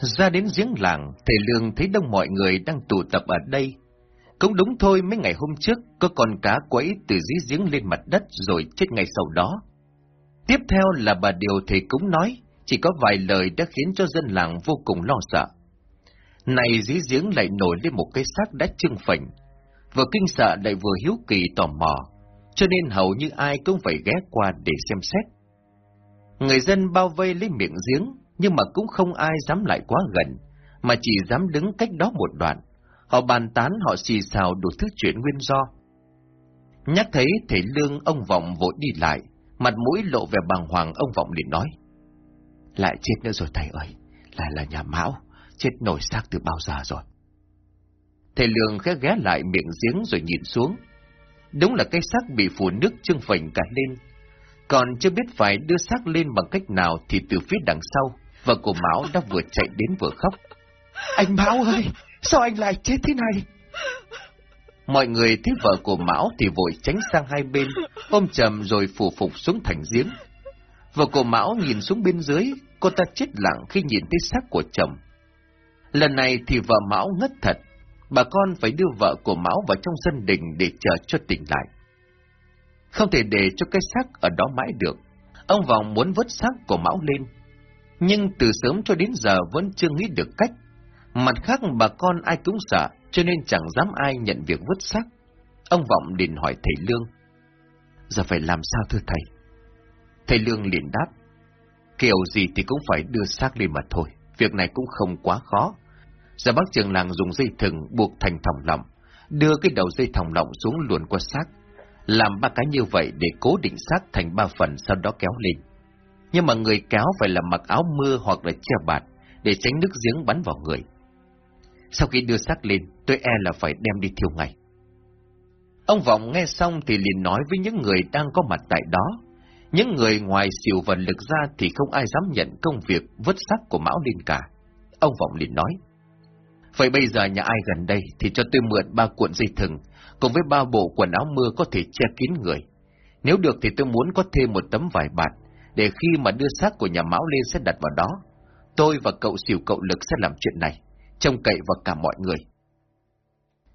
Ra đến giếng làng, thầy Lương thấy đông mọi người đang tụ tập ở đây. Cũng đúng thôi, mấy ngày hôm trước, có con cá quẫy từ dưới giếng lên mặt đất rồi chết ngay sau đó. Tiếp theo là bà Điều thầy cũng nói, chỉ có vài lời đã khiến cho dân làng vô cùng lo sợ. Này dưới giếng lại nổi lên một cái xác đã trưng phình, vừa kinh sợ lại vừa hiếu kỳ tò mò, cho nên hầu như ai cũng phải ghé qua để xem xét. Người dân bao vây lấy miệng giếng, nhưng mà cũng không ai dám lại quá gần, mà chỉ dám đứng cách đó một đoạn. Họ bàn tán họ xì xào đủ thứ chuyện nguyên do. Nhắc thấy thầy lương ông Vọng vội đi lại, mặt mũi lộ vẻ bàng hoàng ông Vọng liền nói. Lại chết nữa rồi thầy ơi, lại là nhà Mão, chết nổi xác từ bao giờ rồi. Thầy Lương khẽ ghé lại miệng giếng rồi nhìn xuống. Đúng là cái xác bị phủ nước trưng phình cả lên. Còn chưa biết phải đưa xác lên bằng cách nào thì từ phía đằng sau, Vâng, vợ của Mão đã vừa chạy đến vừa khóc. Anh Mão ơi, sao anh lại chết thế này? Mọi người thấy vợ của Mão thì vội tránh sang hai bên, ôm chầm rồi phủ phục xuống thành giếng. Vợ của Mão nhìn xuống bên dưới, cô ta chết lặng khi nhìn thấy xác của chồng. Lần này thì vợ Mão ngất thật, bà con phải đưa vợ của Mão vào trong sân đình để chờ cho tỉnh lại. Không thể để cho cái xác ở đó mãi được, ông Vọng muốn vớt xác của Mão lên, nhưng từ sớm cho đến giờ vẫn chưa nghĩ được cách. Mặt khác bà con ai cũng sợ, cho nên chẳng dám ai nhận việc vứt xác. Ông Vọng liền hỏi thầy Lương. Giờ phải làm sao thưa thầy? Thầy Lương liền đáp. Kiểu gì thì cũng phải đưa xác lên mà thôi, việc này cũng không quá khó. Giờ bác trường làng dùng dây thừng buộc thành thòng lọng, đưa cái đầu dây thòng lọng xuống luồn qua xác, làm ba cái như vậy để cố định xác thành ba phần sau đó kéo lên nhưng mà người kéo phải là mặc áo mưa hoặc là che bạt, để tránh nước giếng bắn vào người. Sau khi đưa xác lên, tôi e là phải đem đi thiêu ngay. Ông Vọng nghe xong thì liền nói với những người đang có mặt tại đó. Những người ngoài xỉu vần lực ra thì không ai dám nhận công việc vứt xác của Mão lên cả. Ông Vọng liền nói. Vậy bây giờ nhà ai gần đây thì cho tôi mượn ba cuộn dây thừng, cùng với ba bộ quần áo mưa có thể che kín người. Nếu được thì tôi muốn có thêm một tấm vải bạt, để khi mà đưa xác của nhà Mão lên sẽ đặt vào đó. Tôi và cậu xỉu cậu lực sẽ làm chuyện này, trông cậy vào cả mọi người.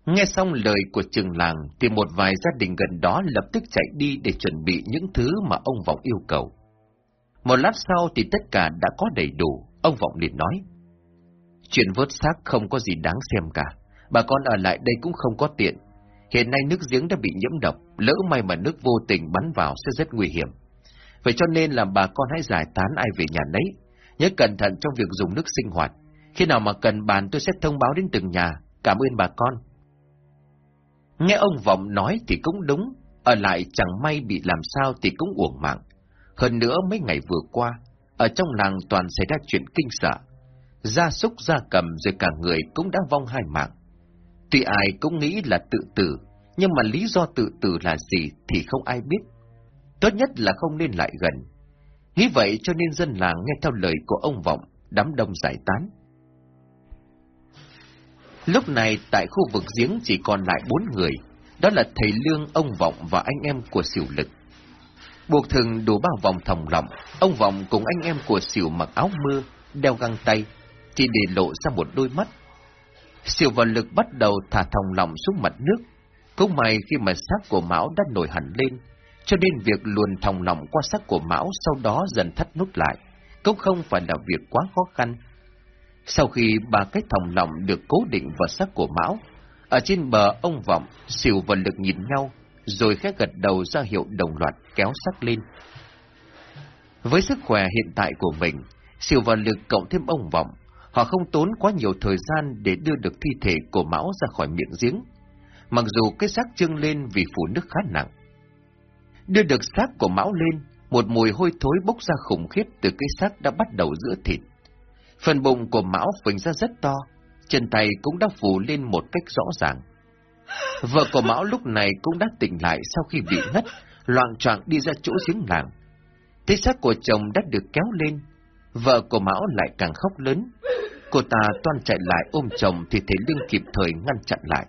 Nghe xong lời của trường làng thì một vài gia đình gần đó lập tức chạy đi để chuẩn bị những thứ mà ông Vọng yêu cầu. Một lát sau thì tất cả đã có đầy đủ, ông Vọng liền nói. Chuyện vớt xác không có gì đáng xem cả, bà con ở lại đây cũng không có tiện. Hiện nay nước giếng đã bị nhiễm độc, lỡ may mà nước vô tình bắn vào sẽ rất nguy hiểm. Vậy cho nên là bà con hãy giải tán ai về nhà nấy. Nhớ cẩn thận trong việc dùng nước sinh hoạt. Khi nào mà cần bàn tôi sẽ thông báo đến từng nhà. Cảm ơn bà con. Nghe ông Vọng nói thì cũng đúng. Ở lại chẳng may bị làm sao thì cũng uổng mạng. Hơn nữa mấy ngày vừa qua, ở trong làng toàn xảy ra chuyện kinh sợ. Gia súc gia cầm rồi cả người cũng đã vong hai mạng. Tuy ai cũng nghĩ là tự tử, nhưng mà lý do tự tử là gì thì không ai biết. Tốt nhất là không nên lại gần. Nghĩ vậy cho nên dân làng nghe theo lời của ông Vọng, đám đông giải tán. Lúc này tại khu vực giếng chỉ còn lại bốn người, đó là thầy Lương, ông Vọng và anh em của xỉu Lực. Buộc thường đủ bao vòng thòng lọng, ông Vọng cùng anh em của xỉu mặc áo mưa, đeo găng tay, chỉ để lộ ra một đôi mắt. xỉu và Lực bắt đầu thả thòng lọng xuống mặt nước. Cũng may khi mà xác của Mão đã nổi hẳn lên, cho nên việc luồn thòng lọng qua sắc của Mão sau đó dần thắt nút lại, cũng không phải là việc quá khó khăn. Sau khi ba cái thòng lọng được cố định vào sắc của Mão, ở trên bờ ông Vọng, Sỉu và lực nhìn nhau, rồi khẽ gật đầu ra hiệu đồng loạt kéo sắc lên. Với sức khỏe hiện tại của mình, Sỉu và lực cộng thêm ông Vọng, họ không tốn quá nhiều thời gian để đưa được thi thể của Mão ra khỏi miệng giếng. Mặc dù cái xác trưng lên vì phủ nước khá nặng, Đưa được xác của Mão lên, một mùi hôi thối bốc ra khủng khiếp từ cái xác đã bắt đầu giữa thịt. Phần bụng của Mão phình ra rất to, chân tay cũng đã phủ lên một cách rõ ràng. Vợ của Mão lúc này cũng đã tỉnh lại sau khi bị ngất, loạn choạng đi ra chỗ giếng làng. Thấy xác của chồng đã được kéo lên, vợ của Mão lại càng khóc lớn. Cô ta toan chạy lại ôm chồng thì thấy Lương kịp thời ngăn chặn lại.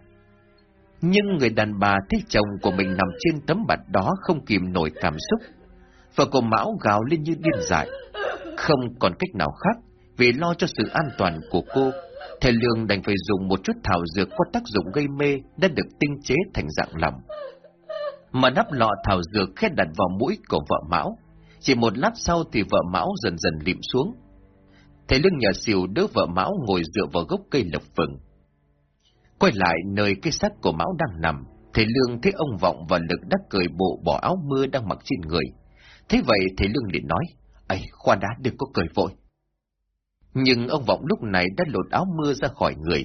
Nhưng người đàn bà thấy chồng của mình nằm trên tấm bạt đó không kìm nổi cảm xúc. Vợ của Mão gào lên như điên dại. Không còn cách nào khác, Vì lo cho sự an toàn của cô, thầy Lương đành phải dùng một chút thảo dược có tác dụng gây mê đã được tinh chế thành dạng lòng. Mà nắp lọ thảo dược khét đặt vào mũi của vợ Mão. Chỉ một lát sau thì vợ Mão dần dần lịm xuống. Thầy Lương nhà xìu đỡ vợ Mão ngồi dựa vào gốc cây lộc vừng. Quay lại nơi cái xác của Mão đang nằm, thầy Lương thấy ông Vọng và Lực đã cười bộ bỏ áo mưa đang mặc trên người. Thế vậy thầy Lương liền nói, ấy khoan đã đừng có cười vội. Nhưng ông Vọng lúc này đã lột áo mưa ra khỏi người.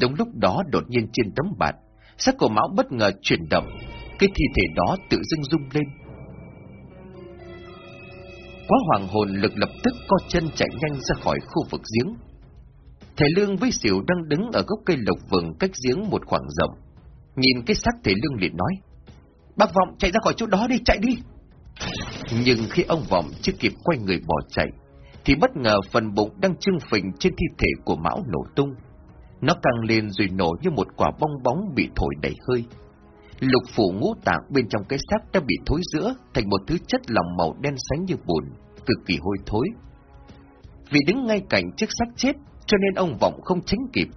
Đúng lúc đó đột nhiên trên tấm bạt, xác của Mão bất ngờ chuyển động, cái thi thể đó tự dưng rung lên. Quá hoàng hồn lực lập tức co chân chạy nhanh ra khỏi khu vực giếng. Thầy Lương với xỉu đang đứng ở gốc cây lộc vừng cách giếng một khoảng rộng. Nhìn cái xác thầy Lương liền nói, Bác Vọng chạy ra khỏi chỗ đó đi, chạy đi. Nhưng khi ông Vọng chưa kịp quay người bỏ chạy, thì bất ngờ phần bụng đang trưng phình trên thi thể của Mão nổ tung. Nó căng lên rồi nổ như một quả bong bóng bị thổi đầy hơi. Lục phủ ngũ tạng bên trong cái xác đã bị thối giữa thành một thứ chất lỏng màu đen sánh như bùn, cực kỳ hôi thối. Vì đứng ngay cạnh chiếc xác chết, cho nên ông Vọng không tránh kịp,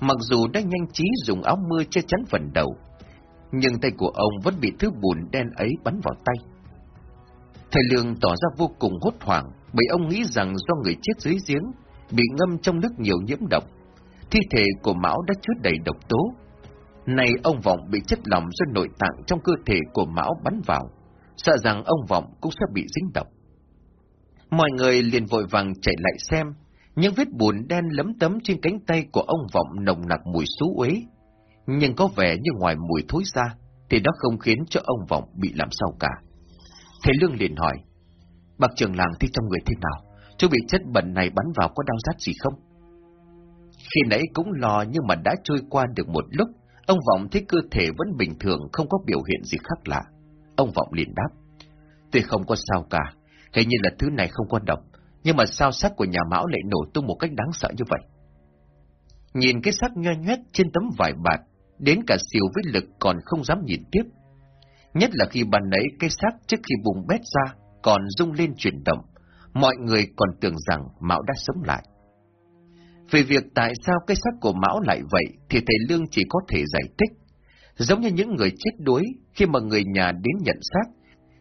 mặc dù đã nhanh trí dùng áo mưa che chắn phần đầu. Nhưng tay của ông vẫn bị thứ bùn đen ấy bắn vào tay. Thầy Lương tỏ ra vô cùng hốt hoảng, bởi ông nghĩ rằng do người chết dưới giếng, bị ngâm trong nước nhiều nhiễm độc. Thi thể của Mão đã chứa đầy độc tố. Này ông Vọng bị chất lỏng do nội tạng trong cơ thể của Mão bắn vào, sợ rằng ông Vọng cũng sẽ bị dính độc. Mọi người liền vội vàng chạy lại xem, những vết bùn đen lấm tấm trên cánh tay của ông Vọng nồng nặc mùi xú uế. Nhưng có vẻ như ngoài mùi thối ra, thì nó không khiến cho ông Vọng bị làm sao cả. Thầy Lương liền hỏi, Bác trưởng làng thì trong người thế nào? Chú bị chất bẩn này bắn vào có đau rát gì không? Khi nãy cũng lo nhưng mà đã trôi qua được một lúc, ông Vọng thấy cơ thể vẫn bình thường, không có biểu hiện gì khác lạ. Ông Vọng liền đáp, Tuy không có sao cả, hình như là thứ này không có độc, nhưng mà sao xác của nhà Mão lại nổ tung một cách đáng sợ như vậy? Nhìn cái xác nhoe nhoét trên tấm vải bạt, đến cả siêu với lực còn không dám nhìn tiếp. Nhất là khi bàn nấy cái xác trước khi bùng bét ra, còn rung lên chuyển động, mọi người còn tưởng rằng Mão đã sống lại. Về việc tại sao cái xác của Mão lại vậy thì thầy Lương chỉ có thể giải thích. Giống như những người chết đuối, khi mà người nhà đến nhận xác,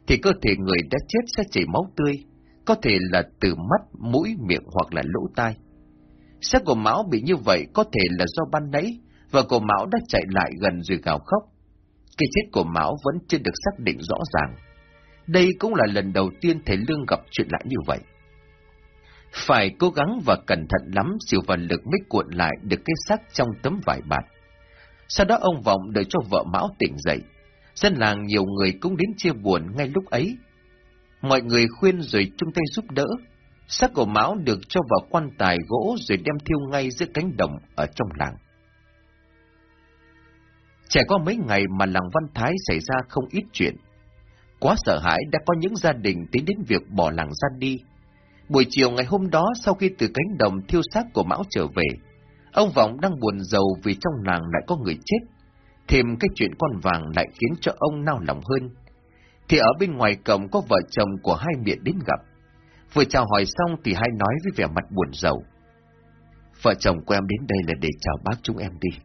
thì cơ thể người đã chết sẽ chảy máu tươi, có thể là từ mắt, mũi, miệng hoặc là lỗ tai. Xác của Mão bị như vậy có thể là do ban nãy, và cổ Mão đã chạy lại gần rồi gào khóc. Cái chết của Mão vẫn chưa được xác định rõ ràng. Đây cũng là lần đầu tiên thầy Lương gặp chuyện lạ như vậy. Phải cố gắng và cẩn thận lắm siêu vật lực mới cuộn lại được cái xác trong tấm vải bạt. Sau đó ông Vọng đợi cho vợ Mão tỉnh dậy. Dân làng nhiều người cũng đến chia buồn ngay lúc ấy. Mọi người khuyên rồi chung tay giúp đỡ. Xác của Mão được cho vào quan tài gỗ rồi đem thiêu ngay giữa cánh đồng ở trong làng. Trải qua mấy ngày mà làng Văn Thái xảy ra không ít chuyện. Quá sợ hãi đã có những gia đình tính đến việc bỏ làng ra đi. Buổi chiều ngày hôm đó sau khi từ cánh đồng thiêu xác của Mão trở về, ông Vọng đang buồn giàu vì trong làng lại có người chết. Thêm cái chuyện con vàng lại khiến cho ông nao lòng hơn. Thì ở bên ngoài cổng có vợ chồng của hai miệng đến gặp. Vừa chào hỏi xong thì hai nói với vẻ mặt buồn rầu, Vợ chồng của em đến đây là để chào bác chúng em đi.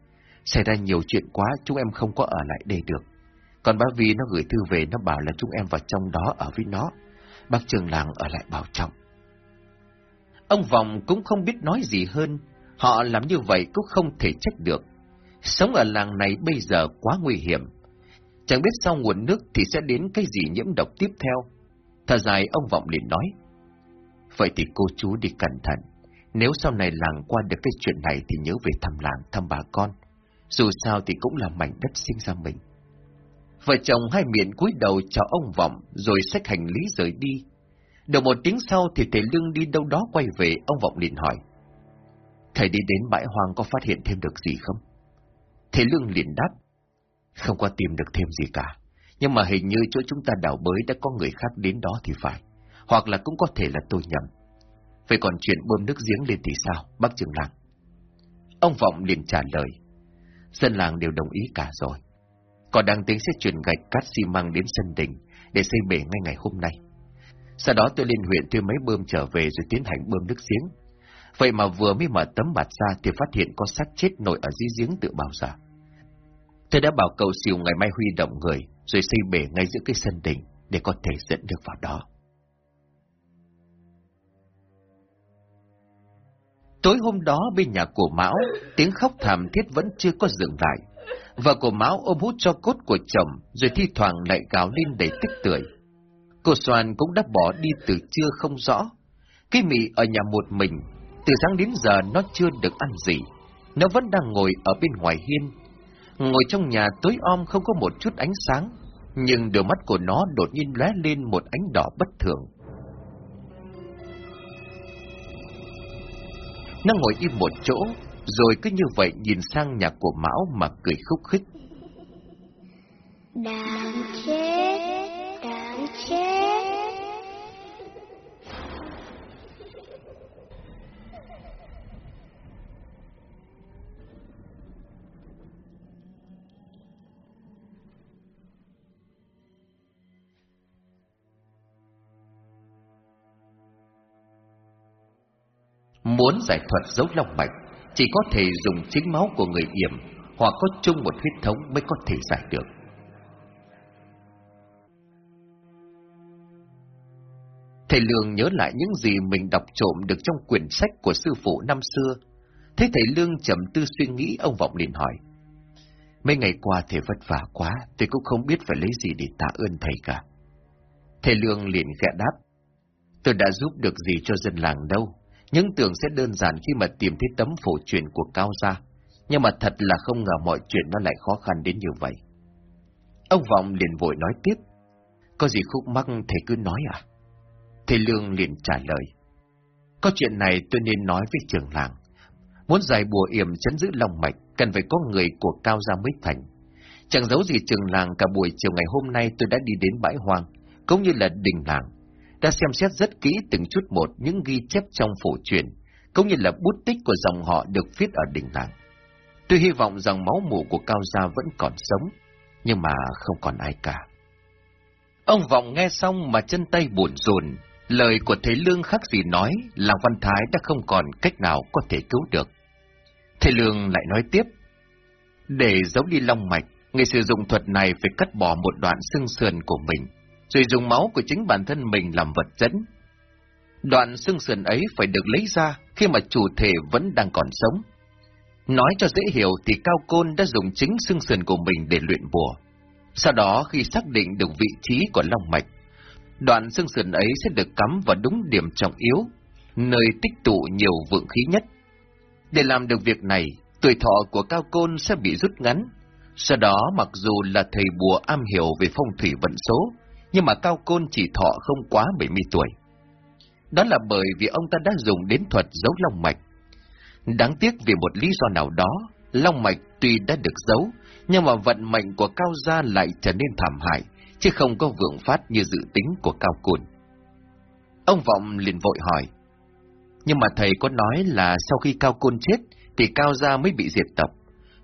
Xảy ra nhiều chuyện quá, chúng em không có ở lại đây được. Còn bác Vi nó gửi thư về nó bảo là chúng em vào trong đó ở với nó. Bác trường làng ở lại bảo trọng. Ông Vọng cũng không biết nói gì hơn. Họ làm như vậy cũng không thể trách được. Sống ở làng này bây giờ quá nguy hiểm. Chẳng biết sau nguồn nước thì sẽ đến cái gì nhiễm độc tiếp theo. Thở dài ông Vọng liền nói. Vậy thì cô chú đi cẩn thận. Nếu sau này làng qua được cái chuyện này thì nhớ về thăm làng, thăm bà con. Dù sao thì cũng là mảnh đất sinh ra mình. Vợ chồng hai miệng cúi đầu chào ông Vọng rồi xách hành lý rời đi. Được một tiếng sau thì thầy Lương đi đâu đó quay về, ông Vọng liền hỏi. Thầy đi đến bãi hoang có phát hiện thêm được gì không? Thầy Lương liền đáp. Không có tìm được thêm gì cả. Nhưng mà hình như chỗ chúng ta đào bới đã có người khác đến đó thì phải. Hoặc là cũng có thể là tôi nhầm. Vậy còn chuyện bơm nước giếng lên thì sao, bác trưởng làng? Ông Vọng liền trả lời. Dân làng đều đồng ý cả rồi. Còn đang tính sẽ chuyển gạch cát xi măng đến sân đình để xây bể ngay ngày hôm nay. Sau đó tôi lên huyện thuê máy bơm trở về rồi tiến hành bơm nước giếng. Vậy mà vừa mới mở tấm bạt ra thì phát hiện có xác chết nổi ở dưới giếng tự bao giờ. Tôi đã bảo cậu xìu ngày mai huy động người, rồi xây bể ngay giữa cái sân đình để có thể dẫn được vào đó. Tối hôm đó bên nhà của Mão, tiếng khóc thảm thiết vẫn chưa có dừng lại. Vợ của Mão ôm hút cho cốt của chồng, rồi thi thoảng lại gào lên đầy tức tưởi. Cô Soan cũng đã bỏ đi từ trưa không rõ. Cái mị ở nhà một mình, từ sáng đến giờ nó chưa được ăn gì. Nó vẫn đang ngồi ở bên ngoài hiên. Ngồi trong nhà tối om không có một chút ánh sáng, nhưng đôi mắt của nó đột nhiên lóe lên một ánh đỏ bất thường. Nó ngồi im một chỗ, rồi cứ như vậy nhìn sang nhà của Mão mà cười khúc khích. Đáng chết, đáng chết. Muốn giải thuật dấu long mạch, chỉ có thể dùng chính máu của người yểm hoặc có chung một huyết thống mới có thể giải được. Thầy Lương nhớ lại những gì mình đọc trộm được trong quyển sách của sư phụ năm xưa. Thấy thầy Lương trầm tư suy nghĩ, ông Vọng liền hỏi. Mấy ngày qua thầy vất vả quá, tôi cũng không biết phải lấy gì để tạ ơn thầy cả. Thầy Lương liền khẽ đáp. Tôi đã giúp được gì cho dân làng đâu, những tưởng sẽ đơn giản khi mà tìm thấy tấm phổ truyền của Cao Gia, nhưng mà thật là không ngờ mọi chuyện nó lại khó khăn đến như vậy. Ông Vọng liền vội nói tiếp, có gì khúc mắc thầy cứ nói à? Thầy Lương liền trả lời, có chuyện này tôi nên nói với trường làng. Muốn giải bùa yểm chấn giữ lòng mạch, cần phải có người của Cao Gia mới thành. Chẳng giấu gì trường làng cả buổi chiều ngày hôm nay tôi đã đi đến bãi hoang, cũng như là đình làng, đã xem xét rất kỹ từng chút một những ghi chép trong phổ truyền, cũng như là bút tích của dòng họ được viết ở đỉnh làng. Tôi hy vọng rằng máu mủ của Cao Gia vẫn còn sống, nhưng mà không còn ai cả. Ông Vọng nghe xong mà chân tay buồn rùn, lời của thế Lương khác gì nói, là Văn Thái đã không còn cách nào có thể cứu được. Thế Lương lại nói tiếp, để giấu đi long mạch, người sử dụng thuật này phải cắt bỏ một đoạn xương sườn của mình, rồi dùng máu của chính bản thân mình làm vật dẫn. Đoạn xương sườn ấy phải được lấy ra khi mà chủ thể vẫn đang còn sống. Nói cho dễ hiểu thì Cao Côn đã dùng chính xương sườn của mình để luyện bùa. Sau đó khi xác định được vị trí của Long Mạch, đoạn xương sườn ấy sẽ được cắm vào đúng điểm trọng yếu, nơi tích tụ nhiều vượng khí nhất. Để làm được việc này, tuổi thọ của Cao Côn sẽ bị rút ngắn. Sau đó mặc dù là thầy bùa am hiểu về phong thủy vận số, nhưng mà Cao Côn chỉ thọ không quá 70 tuổi. Đó là bởi vì ông ta đã dùng đến thuật giấu long mạch. Đáng tiếc vì một lý do nào đó, long mạch tuy đã được giấu, nhưng mà vận mệnh của Cao Gia lại trở nên thảm hại, chứ không có vượng phát như dự tính của Cao Côn. Ông Vọng liền vội hỏi, nhưng mà thầy có nói là sau khi Cao Côn chết, thì Cao Gia mới bị diệt tộc.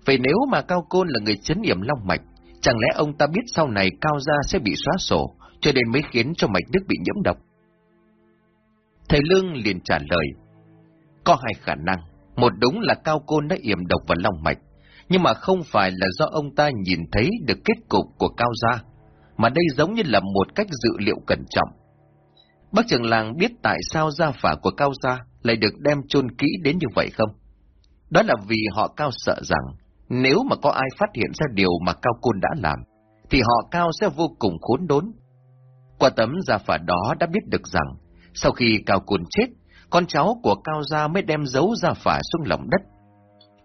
Vậy nếu mà Cao Côn là người chấn yểm long mạch, chẳng lẽ ông ta biết sau này Cao Gia sẽ bị xóa sổ, cho nên mới khiến cho mạch nước bị nhiễm độc. Thầy Lương liền trả lời, có hai khả năng, một đúng là cao côn đã yểm độc vào lòng mạch, nhưng mà không phải là do ông ta nhìn thấy được kết cục của cao gia, mà đây giống như là một cách dự liệu cẩn trọng. Bác trưởng làng biết tại sao gia phả của cao gia lại được đem chôn kỹ đến như vậy không? Đó là vì họ cao sợ rằng, nếu mà có ai phát hiện ra điều mà cao côn đã làm, thì họ cao sẽ vô cùng khốn đốn, qua tấm gia phả đó đã biết được rằng, sau khi Cao Côn chết, con cháu của Cao Gia mới đem giấu gia phả xuống lòng đất.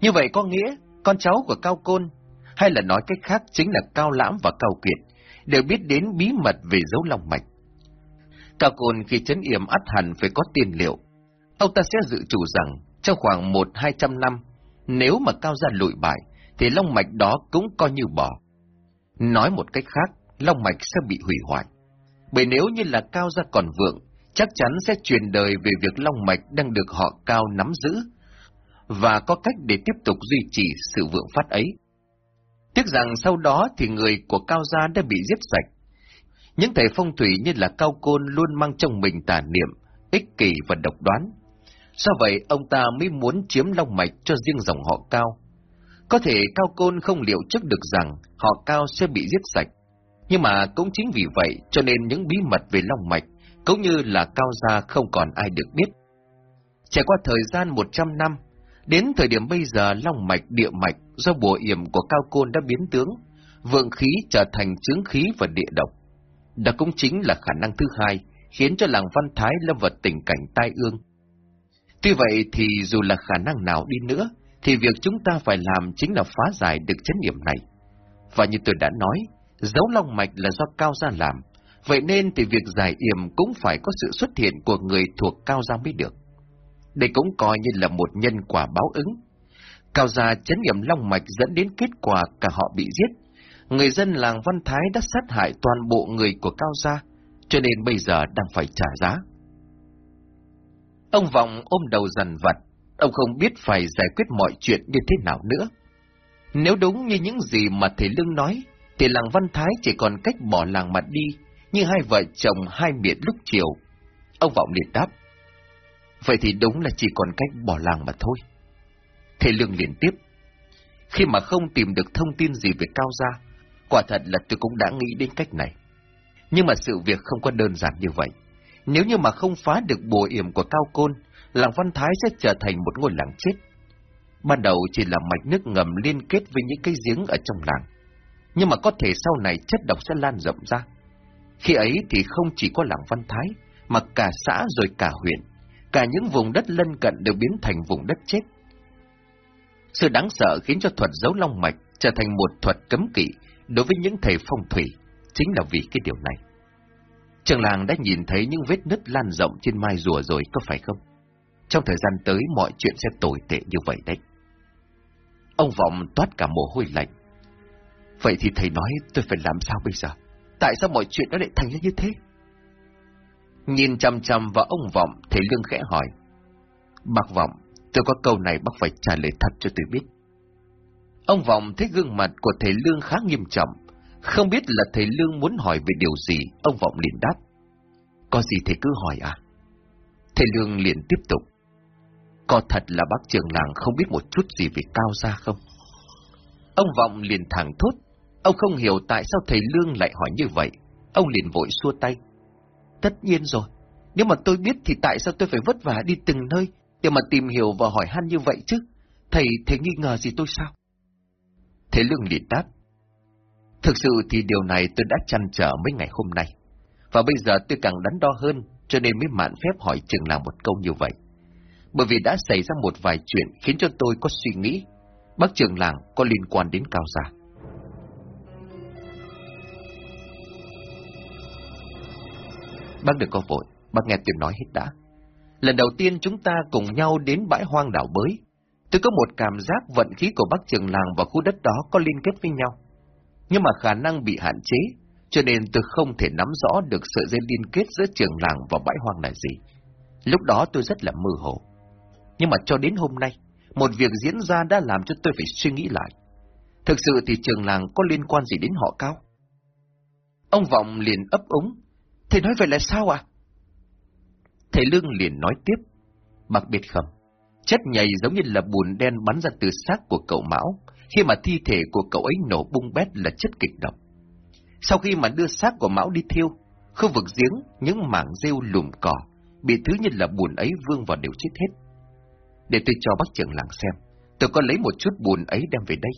Như vậy có nghĩa, con cháu của Cao Côn, hay là nói cách khác chính là Cao Lãm và Cao Kiệt, đều biết đến bí mật về dấu lòng mạch. Cao Côn khi chấn yểm ắt hẳn phải có tiền liệu. Ông ta sẽ dự chủ rằng, trong khoảng một hai trăm năm, nếu mà Cao Gia lụi bại, thì long mạch đó cũng coi như bỏ. Nói một cách khác, long mạch sẽ bị hủy hoại bởi nếu như là Cao gia còn vượng, chắc chắn sẽ truyền đời về việc Long Mạch đang được họ Cao nắm giữ, và có cách để tiếp tục duy trì sự vượng phát ấy. Tiếc rằng sau đó thì người của Cao gia đã bị giết sạch. Những thầy phong thủy như là Cao Côn luôn mang trong mình tà niệm, ích kỷ và độc đoán. Do vậy, ông ta mới muốn chiếm long mạch cho riêng dòng họ cao. Có thể Cao Côn không liệu trước được rằng họ Cao sẽ bị giết sạch. Nhưng mà cũng chính vì vậy cho nên những bí mật về long mạch cũng như là Cao Gia không còn ai được biết. Trải qua thời gian 100 năm, đến thời điểm bây giờ long mạch địa mạch do bùa yểm của Cao Côn đã biến tướng, vượng khí trở thành chứng khí và địa độc. Đó cũng chính là khả năng thứ hai khiến cho làng Văn Thái lâm vào tình cảnh tai ương. Tuy vậy thì dù là khả năng nào đi nữa, thì việc chúng ta phải làm chính là phá giải được chấn niệm này. Và như tôi đã nói, dấu long mạch là do Cao Gia làm, vậy nên thì việc giải yểm cũng phải có sự xuất hiện của người thuộc Cao Gia mới được. Đây cũng coi như là một nhân quả báo ứng. Cao Gia chấn yểm long mạch dẫn đến kết quả cả họ bị giết. Người dân làng Văn Thái đã sát hại toàn bộ người của Cao Gia, cho nên bây giờ đang phải trả giá. Ông Vọng ôm đầu dằn vật, ông không biết phải giải quyết mọi chuyện như thế nào nữa. Nếu đúng như những gì mà thầy Lương nói, thì làng Văn Thái chỉ còn cách bỏ làng mà đi, như hai vợ chồng hai miệng lúc chiều. Ông Vọng liền đáp. Vậy thì đúng là chỉ còn cách bỏ làng mà thôi. Thầy Lương liền tiếp. Khi mà không tìm được thông tin gì về Cao Gia, quả thật là tôi cũng đã nghĩ đến cách này. Nhưng mà sự việc không có đơn giản như vậy. Nếu như mà không phá được bùa yểm của Cao Côn, làng Văn Thái sẽ trở thành một ngôi làng chết. Ban đầu chỉ là mạch nước ngầm liên kết với những cái giếng ở trong làng. Nhưng mà có thể sau này chất độc sẽ lan rộng ra. Khi ấy thì không chỉ có làng Văn Thái, mà cả xã rồi cả huyện, cả những vùng đất lân cận đều biến thành vùng đất chết. Sự đáng sợ khiến cho thuật giấu long mạch trở thành một thuật cấm kỵ đối với những thầy phong thủy, chính là vì cái điều này. Trường làng đã nhìn thấy những vết nứt lan rộng trên mai rùa rồi có phải không? Trong thời gian tới mọi chuyện sẽ tồi tệ như vậy đấy. Ông Vọng toát cả mồ hôi lạnh. Vậy thì thầy nói tôi phải làm sao bây giờ? Tại sao mọi chuyện nó lại thành ra như thế? Nhìn chăm chăm vào ông Vọng, thầy Lương khẽ hỏi. Bác Vọng, tôi có câu này bác phải trả lời thật cho tôi biết. Ông Vọng thấy gương mặt của thầy Lương khá nghiêm trọng, không biết là thầy Lương muốn hỏi về điều gì, ông Vọng liền đáp. Có gì thầy cứ hỏi à? Thầy Lương liền tiếp tục. Có thật là bác trường làng không biết một chút gì về cao gia không? Ông Vọng liền thẳng thốt. Ông không hiểu tại sao thầy Lương lại hỏi như vậy. Ông liền vội xua tay. Tất nhiên rồi. Nếu mà tôi biết thì tại sao tôi phải vất vả đi từng nơi để mà tìm hiểu và hỏi han như vậy chứ? Thầy, thầy nghi ngờ gì tôi sao? Thầy Lương liền đáp. Thực sự thì điều này tôi đã chăn trở mấy ngày hôm nay. Và bây giờ tôi càng đắn đo hơn, cho nên mới mạn phép hỏi chừng là một câu như vậy. Bởi vì đã xảy ra một vài chuyện khiến cho tôi có suy nghĩ, bác trường làng có liên quan đến cao gia. Bác đừng có vội, bác nghe tôi nói hết đã. Lần đầu tiên chúng ta cùng nhau đến bãi hoang đảo bới, tôi có một cảm giác vận khí của bác trường làng và khu đất đó có liên kết với nhau nhưng mà khả năng bị hạn chế, cho nên tôi không thể nắm rõ được sợi dây liên kết giữa trường làng và bãi hoang là gì. Lúc đó tôi rất là mơ hồ. Nhưng mà cho đến hôm nay, một việc diễn ra đã làm cho tôi phải suy nghĩ lại. Thực sự thì trường làng có liên quan gì đến họ cao? Ông Vọng liền ấp úng. Thầy nói vậy là sao ạ? À? Thầy Lương liền nói tiếp. Mặc biệt không, chất nhầy giống như là bùn đen bắn ra từ xác của cậu Mão, khi mà thi thể của cậu ấy nổ bung bét là chất kịch độc. Sau khi mà đưa xác của Mão đi thiêu, khu vực giếng, những mảng rêu lùm cỏ, bị thứ như là bùn ấy vương vào đều chết hết. Để tôi cho bác trưởng làng xem, tôi có lấy một chút bùn ấy đem về đây.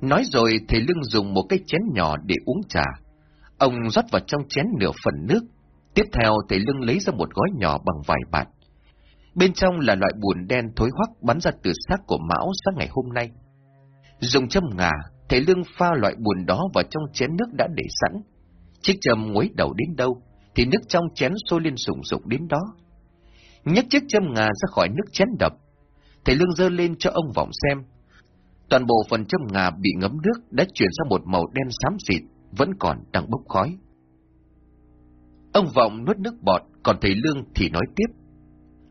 Nói rồi thầy Lương dùng một cái chén nhỏ để uống trà. Ông rót vào trong chén nửa phần nước. Tiếp theo thầy lưng lấy ra một gói nhỏ bằng vài bạt, Bên trong là loại bùn đen thối hoắc bắn ra từ xác của Mão sáng ngày hôm nay. Dùng châm ngà, thầy lưng pha loại bùn đó vào trong chén nước đã để sẵn. Chiếc châm nguấy đầu đến đâu, thì nước trong chén sôi lên sùng sục đến đó. Nhấc chiếc châm ngà ra khỏi nước chén đập. Thầy lưng dơ lên cho ông vọng xem. Toàn bộ phần châm ngà bị ngấm nước đã chuyển sang một màu đen xám xịt, vẫn còn đang bốc khói. Ông vọng nuốt nước bọt, còn thầy Lương thì nói tiếp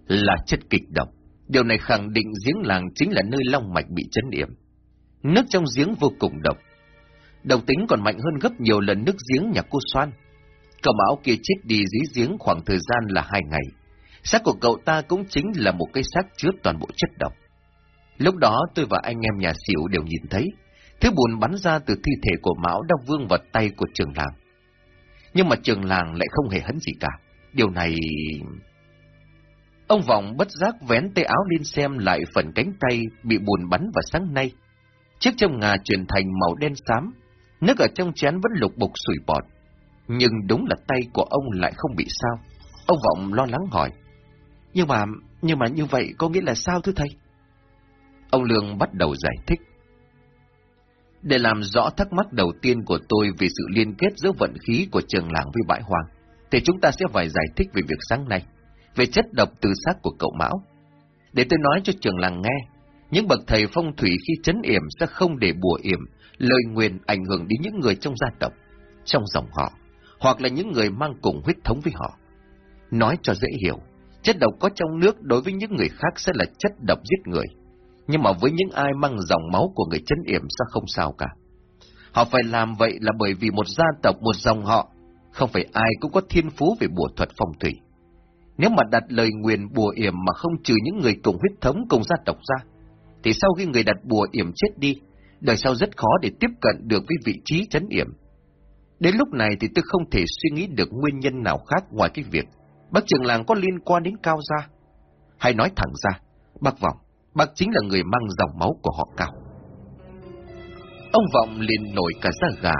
là chất kịch độc. Điều này khẳng định giếng làng chính là nơi long mạch bị chấn yểm. Nước trong giếng vô cùng độc. Độc tính còn mạnh hơn gấp nhiều lần nước giếng nhà cô Soan. Cậu áo kia chết đi dưới giếng khoảng thời gian là hai ngày. Xác của cậu ta cũng chính là một cái xác chứa toàn bộ chất độc. Lúc đó tôi và anh em nhà xỉu đều nhìn thấy, thứ bùn bắn ra từ thi thể của Mão đã vương vào tay của trường làng. Nhưng mà trường làng lại không hề hấn gì cả. Điều này... Ông Vọng bất giác vén tay áo lên xem lại phần cánh tay bị bùn bắn vào sáng nay. Chiếc trong ngà chuyển thành màu đen xám, nước ở trong chén vẫn lục bục sủi bọt. Nhưng đúng là tay của ông lại không bị sao. Ông Vọng lo lắng hỏi. Nhưng mà, nhưng mà như vậy có nghĩa là sao thưa thầy? Ông Lương bắt đầu giải thích. Để làm rõ thắc mắc đầu tiên của tôi về sự liên kết giữa vận khí của trường làng với bãi hoang, thì chúng ta sẽ phải giải thích về việc sáng nay, về chất độc từ xác của cậu Mão. Để tôi nói cho trường làng nghe, những bậc thầy phong thủy khi chấn yểm sẽ không để bùa yểm, lời nguyền ảnh hưởng đến những người trong gia tộc, trong dòng họ, hoặc là những người mang cùng huyết thống với họ. Nói cho dễ hiểu, chất độc có trong nước đối với những người khác sẽ là chất độc giết người, nhưng mà với những ai mang dòng máu của người chấn yểm sẽ không sao cả. Họ phải làm vậy là bởi vì một gia tộc, một dòng họ, không phải ai cũng có thiên phú về bùa thuật phong thủy. Nếu mà đặt lời nguyền bùa yểm mà không trừ những người cùng huyết thống cùng gia tộc ra, thì sau khi người đặt bùa yểm chết đi, đời sau rất khó để tiếp cận được với vị trí chấn yểm. Đến lúc này thì tôi không thể suy nghĩ được nguyên nhân nào khác ngoài cái việc bác trường làng có liên quan đến Cao Gia. Hay nói thẳng ra, bác Vọng, bác chính là người mang dòng máu của họ Cao. Ông Vọng liền nổi cả da gà,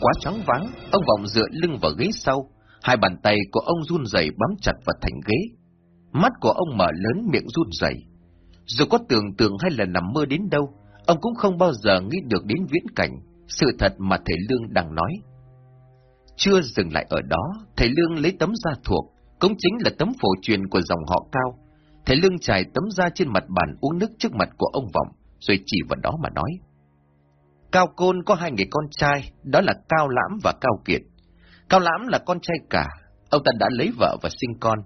quá trắng váng, ông Vọng dựa lưng vào ghế sau, hai bàn tay của ông run rẩy bám chặt vào thành ghế. Mắt của ông mở lớn miệng run rẩy. Dù có tưởng tượng hay là nằm mơ đến đâu, ông cũng không bao giờ nghĩ được đến viễn cảnh, sự thật mà thầy Lương đang nói. Chưa dừng lại ở đó, thầy Lương lấy tấm da thuộc, cũng chính là tấm phổ truyền của dòng họ cao. Thầy Lương trải tấm da trên mặt bàn uống nước trước mặt của ông Vọng, rồi chỉ vào đó mà nói. Cao Côn có hai người con trai, đó là Cao Lãm và Cao Kiệt. Cao Lãm là con trai cả, ông ta đã lấy vợ và sinh con.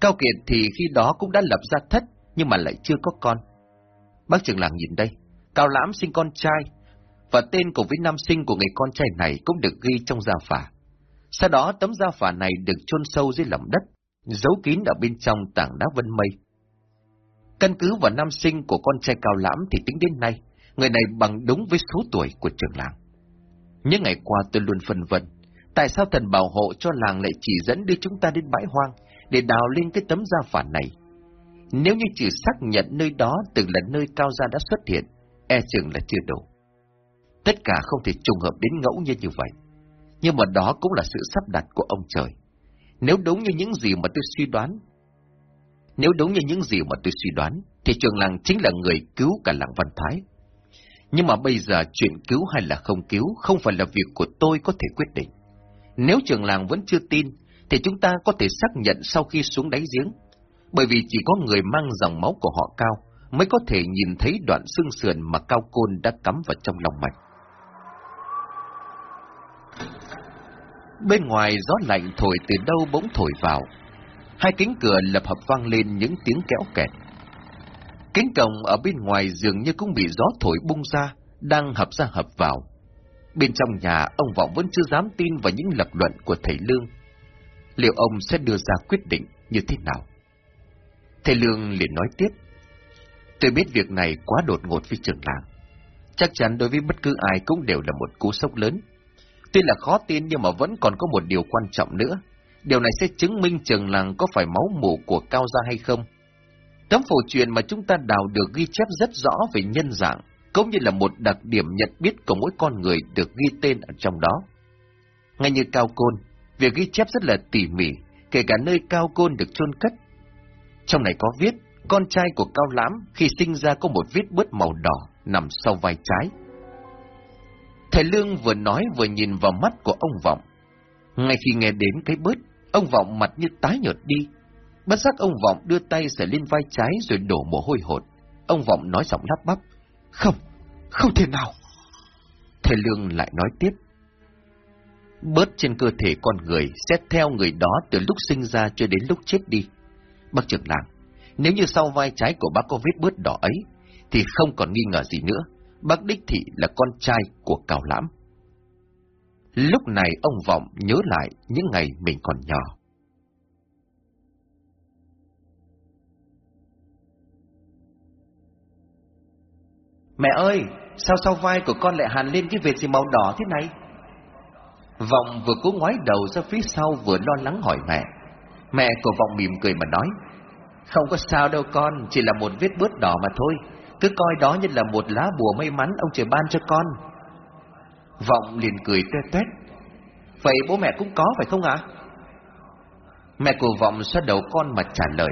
Cao Kiệt thì khi đó cũng đã lập ra thất, nhưng mà lại chưa có con. Bác trưởng làng nhìn đây, Cao Lãm sinh con trai, và tên cùng với nam sinh của người con trai này cũng được ghi trong gia phả. Sau đó tấm gia phả này được chôn sâu dưới lòng đất, giấu kín ở bên trong tảng đá vân mây. Căn cứ vào năm sinh của con trai Cao Lãm thì tính đến nay, người này bằng đúng với số tuổi của trường làng. Những ngày qua tôi luôn phân vân, tại sao thần bảo hộ cho làng lại chỉ dẫn đưa chúng ta đến bãi hoang để đào lên cái tấm gia phản này? Nếu như chỉ xác nhận nơi đó từng là nơi cao gia đã xuất hiện, e chừng là chưa đủ. Tất cả không thể trùng hợp đến ngẫu nhiên như vậy. Nhưng mà đó cũng là sự sắp đặt của ông trời. Nếu đúng như những gì mà tôi suy đoán, nếu đúng như những gì mà tôi suy đoán, thì trường làng chính là người cứu cả làng Văn Thái. Nhưng mà bây giờ chuyện cứu hay là không cứu không phải là việc của tôi có thể quyết định. Nếu trường làng vẫn chưa tin, thì chúng ta có thể xác nhận sau khi xuống đáy giếng. Bởi vì chỉ có người mang dòng máu của họ cao mới có thể nhìn thấy đoạn xương sườn mà cao côn đã cắm vào trong lòng mạch. Bên ngoài gió lạnh thổi từ đâu bỗng thổi vào. Hai cánh cửa lập hợp vang lên những tiếng kéo kẹt. Cánh cổng ở bên ngoài dường như cũng bị gió thổi bung ra, đang hợp ra hợp vào. Bên trong nhà, ông Vọng vẫn chưa dám tin vào những lập luận của thầy Lương. Liệu ông sẽ đưa ra quyết định như thế nào? Thầy Lương liền nói tiếp. Tôi biết việc này quá đột ngột với trường làng. Chắc chắn đối với bất cứ ai cũng đều là một cú sốc lớn. Tuy là khó tin nhưng mà vẫn còn có một điều quan trọng nữa. Điều này sẽ chứng minh trường làng có phải máu mủ của Cao Gia hay không. Tấm phổ truyền mà chúng ta đào được ghi chép rất rõ về nhân dạng, cũng như là một đặc điểm nhận biết của mỗi con người được ghi tên ở trong đó. Ngay như Cao Côn, việc ghi chép rất là tỉ mỉ, kể cả nơi Cao Côn được chôn cất. Trong này có viết, con trai của Cao Lãm khi sinh ra có một vết bớt màu đỏ nằm sau vai trái. Thầy Lương vừa nói vừa nhìn vào mắt của ông Vọng. Ngay khi nghe đến cái bớt, ông Vọng mặt như tái nhợt đi. Bất giác ông Vọng đưa tay sờ lên vai trái rồi đổ mồ hôi hột. Ông Vọng nói giọng lắp bắp. Không, không thể nào. Thầy Lương lại nói tiếp. Bớt trên cơ thể con người sẽ theo người đó từ lúc sinh ra cho đến lúc chết đi. Bác trưởng làng, nếu như sau vai trái của bác có vết bớt đỏ ấy, thì không còn nghi ngờ gì nữa bác Đích Thị là con trai của Cao Lãm. Lúc này ông Vọng nhớ lại những ngày mình còn nhỏ. Mẹ ơi, sao sau vai của con lại hàn lên cái vệt gì màu đỏ thế này? Vọng vừa cố ngoái đầu ra phía sau vừa lo lắng hỏi mẹ. Mẹ của Vọng mỉm cười mà nói, Không có sao đâu con, chỉ là một vết bớt đỏ mà thôi. Cứ coi đó như là một lá bùa may mắn ông trời ban cho con. Vọng liền cười tuét tuét. Vậy bố mẹ cũng có phải không ạ? Mẹ của Vọng xoa đầu con mà trả lời.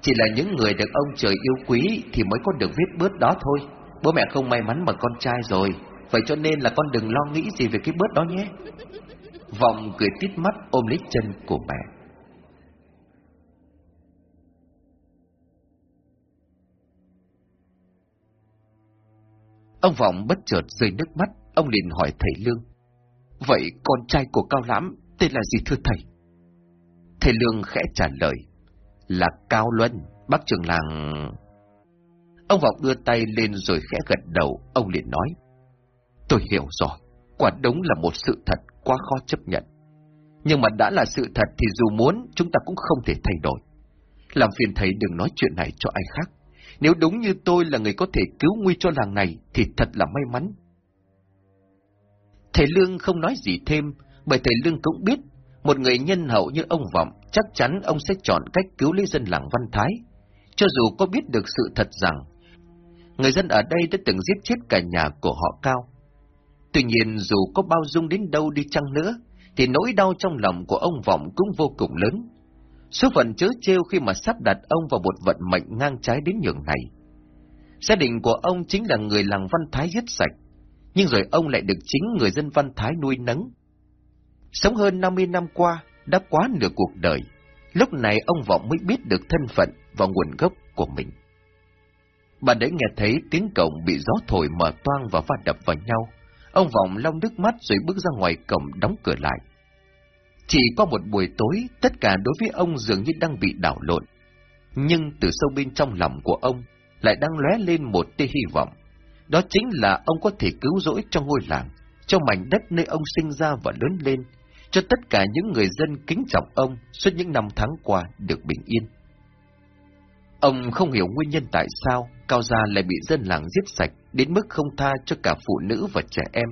Chỉ là những người được ông trời yêu quý thì mới có được vết bớt đó thôi. Bố mẹ không may mắn mà con trai rồi. Vậy cho nên là con đừng lo nghĩ gì về cái bớt đó nhé. Vọng cười tít mắt ôm lấy chân của mẹ. Ông Vọng bất chợt rơi nước mắt, ông liền hỏi thầy Lương. Vậy con trai của Cao Lãm tên là gì thưa thầy? Thầy Lương khẽ trả lời. Là Cao Luân, bác trưởng làng... Ông Vọng đưa tay lên rồi khẽ gật đầu, ông liền nói. Tôi hiểu rồi, quả đúng là một sự thật quá khó chấp nhận. Nhưng mà đã là sự thật thì dù muốn, chúng ta cũng không thể thay đổi. Làm phiền thầy đừng nói chuyện này cho ai khác. Nếu đúng như tôi là người có thể cứu nguy cho làng này, thì thật là may mắn. Thầy Lương không nói gì thêm, bởi thầy Lương cũng biết, một người nhân hậu như ông Vọng, chắc chắn ông sẽ chọn cách cứu lấy dân làng Văn Thái. Cho dù có biết được sự thật rằng, người dân ở đây đã từng giết chết cả nhà của họ Cao. Tuy nhiên dù có bao dung đến đâu đi chăng nữa, thì nỗi đau trong lòng của ông Vọng cũng vô cùng lớn. Số phận chớ trêu khi mà sắp đặt ông vào một vận mệnh ngang trái đến nhường này. Gia đình của ông chính là người làng Văn Thái giết sạch, nhưng rồi ông lại được chính người dân Văn Thái nuôi nấng. Sống hơn 50 năm qua, đã quá nửa cuộc đời, lúc này ông Vọng mới biết được thân phận và nguồn gốc của mình. Bà đấy nghe thấy tiếng cổng bị gió thổi mở toang và va đập vào nhau. Ông Vọng long nước mắt rồi bước ra ngoài cổng đóng cửa lại. Chỉ có một buổi tối, tất cả đối với ông dường như đang bị đảo lộn. Nhưng từ sâu bên trong lòng của ông lại đang lóe lên một tia hy vọng. Đó chính là ông có thể cứu rỗi cho ngôi làng, cho mảnh đất nơi ông sinh ra và lớn lên, cho tất cả những người dân kính trọng ông suốt những năm tháng qua được bình yên. Ông không hiểu nguyên nhân tại sao Cao Gia lại bị dân làng giết sạch đến mức không tha cho cả phụ nữ và trẻ em.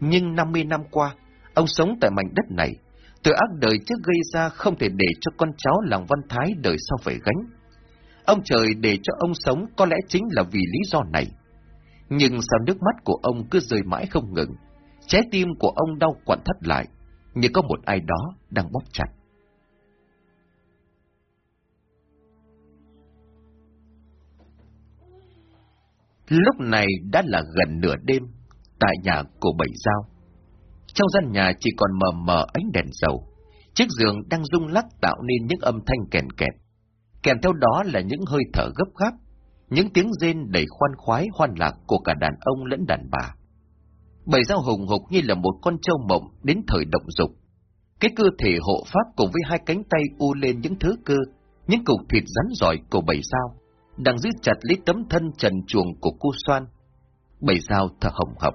Nhưng 50 năm qua, ông sống tại mảnh đất này, từ ác đời trước gây ra không thể để cho con cháu làng Văn Thái đời sau phải gánh. Ông trời để cho ông sống có lẽ chính là vì lý do này. Nhưng sao nước mắt của ông cứ rơi mãi không ngừng, trái tim của ông đau quặn thắt lại, như có một ai đó đang bóp chặt. Lúc này đã là gần nửa đêm, tại nhà của Bảy Giao. Trong gian nhà chỉ còn mờ mờ ánh đèn dầu, chiếc giường đang rung lắc tạo nên những âm thanh kèn kẹt. Kèm theo đó là những hơi thở gấp gáp, những tiếng rên đầy khoan khoái hoan lạc của cả đàn ông lẫn đàn bà. Bảy dao hùng hục như là một con trâu mộng đến thời động dục. Cái cơ thể hộ pháp cùng với hai cánh tay u lên những thứ cơ, những cục thịt rắn giỏi của Bảy dao, đang giữ chặt lấy tấm thân trần chuồng của cô Soan. Bảy dao thở hồng hộc.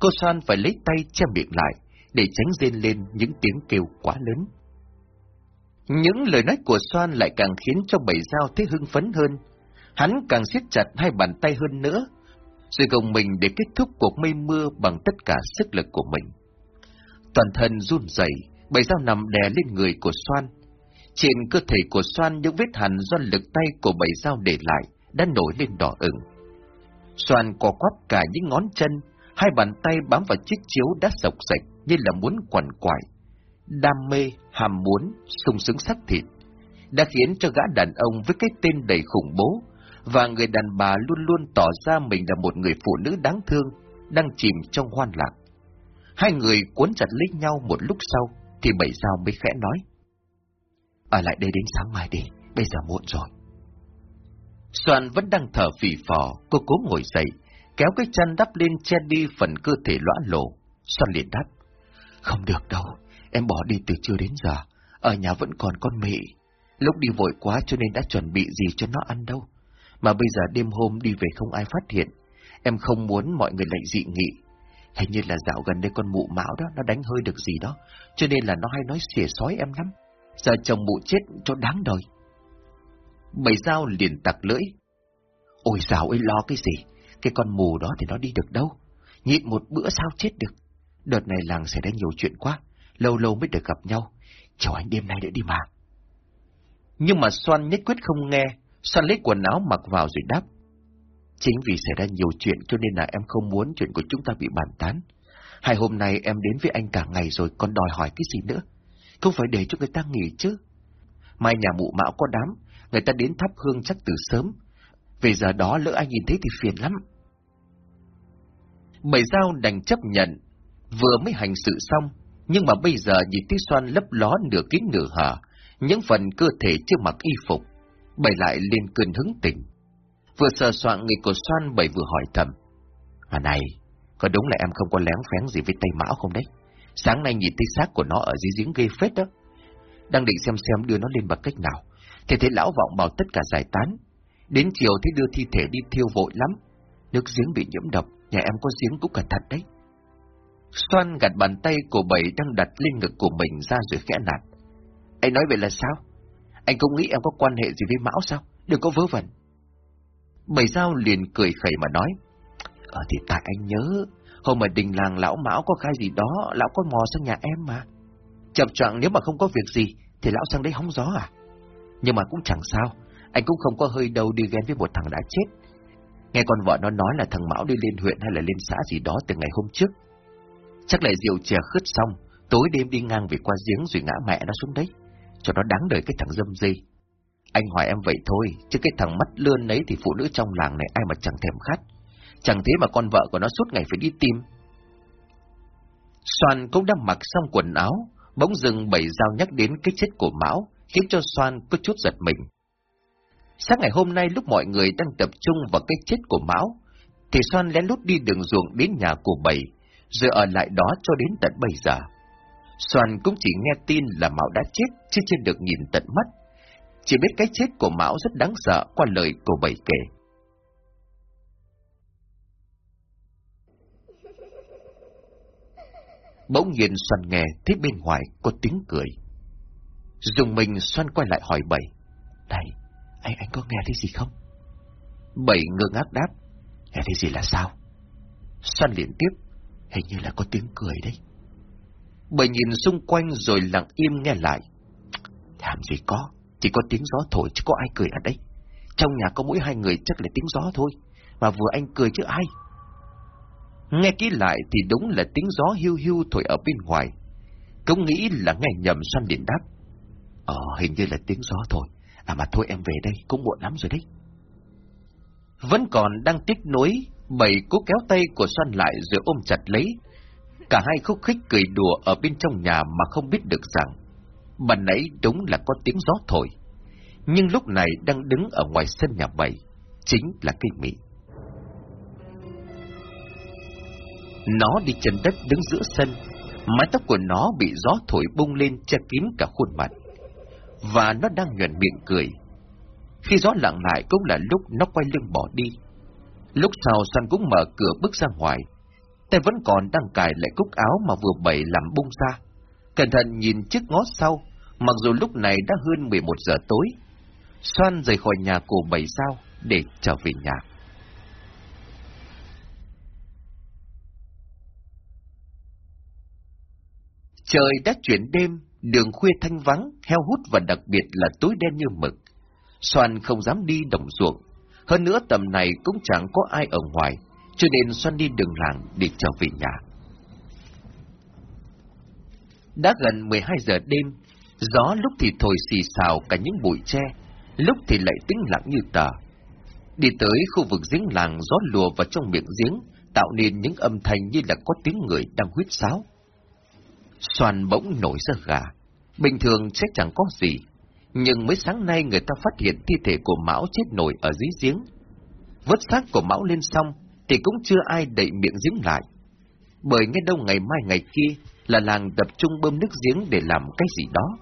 Cô Soan phải lấy tay che miệng lại, để tránh rên lên những tiếng kêu quá lớn. Những lời nói của Soan lại càng khiến cho bảy dao thấy hưng phấn hơn. Hắn càng siết chặt hai bàn tay hơn nữa, rồi gồng mình để kết thúc cuộc mây mưa bằng tất cả sức lực của mình. Toàn thân run rẩy, bảy dao nằm đè lên người của Soan, trên cơ thể của Soan những vết hằn do lực tay của bảy dao để lại đã nổi lên đỏ ửng. Soan co quắp cả những ngón chân, hai bàn tay bám vào chiếc chiếu đã sọc sạch như là muốn quằn quại. Đam mê, hàm muốn, sung sướng sắc thịt, đã khiến cho gã đàn ông với cái tên đầy khủng bố, và người đàn bà luôn luôn tỏ ra mình là một người phụ nữ đáng thương, đang chìm trong hoan lạc. Hai người cuốn chặt lấy nhau một lúc sau, thì bảy sao mới khẽ nói. Ở lại đây đến sáng mai đi, bây giờ muộn rồi. Soàn vẫn đang thở phì phò, cô cố ngồi dậy, kéo cái chân đắp lên che đi phần cơ thể lõa lộ. Soàn liền đáp. Không được đâu, em bỏ đi từ trưa đến giờ, ở nhà vẫn còn con mị. Lúc đi vội quá cho nên đã chuẩn bị gì cho nó ăn đâu. Mà bây giờ đêm hôm đi về không ai phát hiện, em không muốn mọi người lại dị nghị. Hình như là dạo gần đây con mụ mão đó, nó đánh hơi được gì đó, cho nên là nó hay nói xỉa sói em lắm giờ chồng mụ chết cho đáng đời. mày sao liền tặc lưỡi. Ôi dào ấy lo cái gì? Cái con mù đó thì nó đi được đâu? Nhịn một bữa sao chết được? Đợt này làng xảy ra nhiều chuyện quá, lâu lâu mới được gặp nhau. Chào anh đêm nay nữa đi mà. Nhưng mà Xoan nhất quyết không nghe, Xoan lấy quần áo mặc vào rồi đáp. Chính vì xảy ra nhiều chuyện cho nên là em không muốn chuyện của chúng ta bị bàn tán. Hai hôm nay em đến với anh cả ngày rồi còn đòi hỏi cái gì nữa. Không phải để cho người ta nghỉ chứ. Mai nhà mụ mão có đám, người ta đến thắp hương chắc từ sớm. Về giờ đó lỡ anh nhìn thấy thì phiền lắm. Bảy dao đành chấp nhận, vừa mới hành sự xong, nhưng mà bây giờ nhìn thấy xoan lấp ló nửa kín nửa hở, những phần cơ thể chưa mặc y phục, bảy lại lên cơn hứng tỉnh. Vừa sờ soạn người của xoan bảy vừa hỏi thầm. Mà này, có đúng là em không có lén phén gì với Tây Mão không đấy? Sáng nay nhìn thấy xác của nó ở dưới giếng ghê phết đó. Đang định xem xem đưa nó lên bằng cách nào, thì thấy lão vọng bảo tất cả giải tán. Đến chiều thấy đưa thi thể đi thiêu vội lắm. Nước giếng bị nhiễm độc, nhà em có giếng cũng cẩn thận đấy. Xoan gạt bàn tay của bảy đang đặt lên ngực của mình ra rồi khẽ nạt. Anh nói vậy là sao? Anh cũng nghĩ em có quan hệ gì với Mão sao? Đừng có vớ vẩn. Bảy sao liền cười khẩy mà nói. Ờ thì tại anh nhớ, hôm ở đình làng lão Mão có khai gì đó, lão có mò sang nhà em mà. Chập choạng nếu mà không có việc gì, thì lão sang đấy hóng gió à? Nhưng mà cũng chẳng sao, anh cũng không có hơi đâu đi ghen với một thằng đã chết. Nghe con vợ nó nói là thằng Mão đi lên huyện hay là lên xã gì đó từ ngày hôm trước. Chắc lại rượu chè khứt xong, tối đêm đi ngang về qua giếng rồi ngã mẹ nó xuống đấy. Cho nó đáng đời cái thằng dâm dây. Anh hỏi em vậy thôi, chứ cái thằng mắt lươn ấy thì phụ nữ trong làng này ai mà chẳng thèm khát. Chẳng thế mà con vợ của nó suốt ngày phải đi tìm. Soan cũng đã mặc xong quần áo, bỗng dừng bảy dao nhắc đến cái chết của Mão, khiến cho Soan có chút giật mình. Sáng ngày hôm nay lúc mọi người đang tập trung vào cái chết của Mão, thì Soan lén lút đi đường ruộng đến nhà của bảy, rồi ở lại đó cho đến tận bây giờ. Soàn cũng chỉ nghe tin là Mão đã chết, chứ chưa được nhìn tận mắt. Chỉ biết cái chết của Mão rất đáng sợ qua lời của bảy kể. Bỗng nhiên Soan nghe thấy bên ngoài có tiếng cười. Dùng mình Soan quay lại hỏi bảy. Này, anh anh có nghe thấy gì không? Bảy ngơ ngác đáp. Nghe thấy gì là sao? Soan liền tiếp. Hình như là có tiếng cười đấy bởi nhìn xung quanh rồi lặng im nghe lại. Làm gì có, chỉ có tiếng gió thổi chứ có ai cười ở đây. Trong nhà có mỗi hai người chắc là tiếng gió thôi, mà vừa anh cười chứ ai. Nghe kỹ lại thì đúng là tiếng gió hiu hiu thổi ở bên ngoài. Cũng nghĩ là nghe nhầm Soan điện đáp. Ờ, hình như là tiếng gió thôi. À mà thôi em về đây, cũng muộn lắm rồi đấy. Vẫn còn đang tích nối, bầy cố kéo tay của xoan lại rồi ôm chặt lấy. Cả hai khúc khích cười đùa ở bên trong nhà mà không biết được rằng, ban nãy đúng là có tiếng gió thổi. Nhưng lúc này đang đứng ở ngoài sân nhà bảy, chính là cây mị. Nó đi chân đất đứng giữa sân, mái tóc của nó bị gió thổi bung lên che kín cả khuôn mặt. Và nó đang nhuận miệng cười. Khi gió lặng lại cũng là lúc nó quay lưng bỏ đi. Lúc sau san cũng mở cửa bước ra ngoài. Tay vẫn còn đang cài lại cúc áo mà vừa bẩy làm bung ra. Cẩn thận nhìn chiếc ngó sau, mặc dù lúc này đã hơn 11 giờ tối. xoan rời khỏi nhà của bảy sao để trở về nhà. Trời đã chuyển đêm, đường khuya thanh vắng, heo hút và đặc biệt là tối đen như mực. Soan không dám đi đồng ruộng, hơn nữa tầm này cũng chẳng có ai ở ngoài, cho nên xoan đi đường làng để trở về nhà. Đã gần 12 giờ đêm, gió lúc thì thổi xì xào cả những bụi tre, lúc thì lại tĩnh lặng như tờ. Đi tới khu vực giếng làng gió lùa vào trong miệng giếng, tạo nên những âm thanh như là có tiếng người đang huyết sáo. xoan bỗng nổi ra gà. Bình thường sẽ chẳng có gì. Nhưng mới sáng nay người ta phát hiện thi thể của Mão chết nổi ở dưới giếng. Vớt xác của Mão lên xong thì cũng chưa ai đậy miệng giếng lại. Bởi nghe đâu ngày mai ngày kia là làng tập trung bơm nước giếng để làm cái gì đó.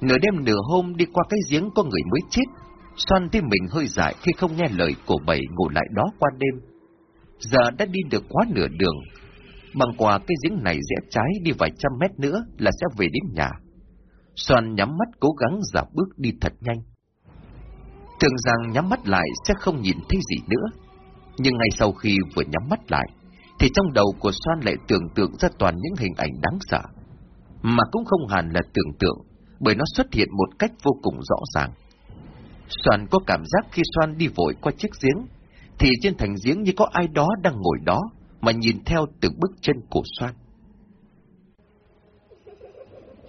Nửa đêm nửa hôm đi qua cái giếng có người mới chết. Xoan thấy mình hơi dại khi không nghe lời của bảy ngủ lại đó qua đêm. Giờ đã đi được quá nửa đường, Băng qua cái giếng này rẽ trái đi vài trăm mét nữa là sẽ về đến nhà. xoan nhắm mắt cố gắng dạo bước đi thật nhanh. Tưởng rằng nhắm mắt lại sẽ không nhìn thấy gì nữa. Nhưng ngay sau khi vừa nhắm mắt lại, thì trong đầu của Soan lại tưởng tượng ra toàn những hình ảnh đáng sợ. Mà cũng không hẳn là tưởng tượng, bởi nó xuất hiện một cách vô cùng rõ ràng. Soan có cảm giác khi Soan đi vội qua chiếc giếng, thì trên thành giếng như có ai đó đang ngồi đó, mà nhìn theo từng bước chân của Soan.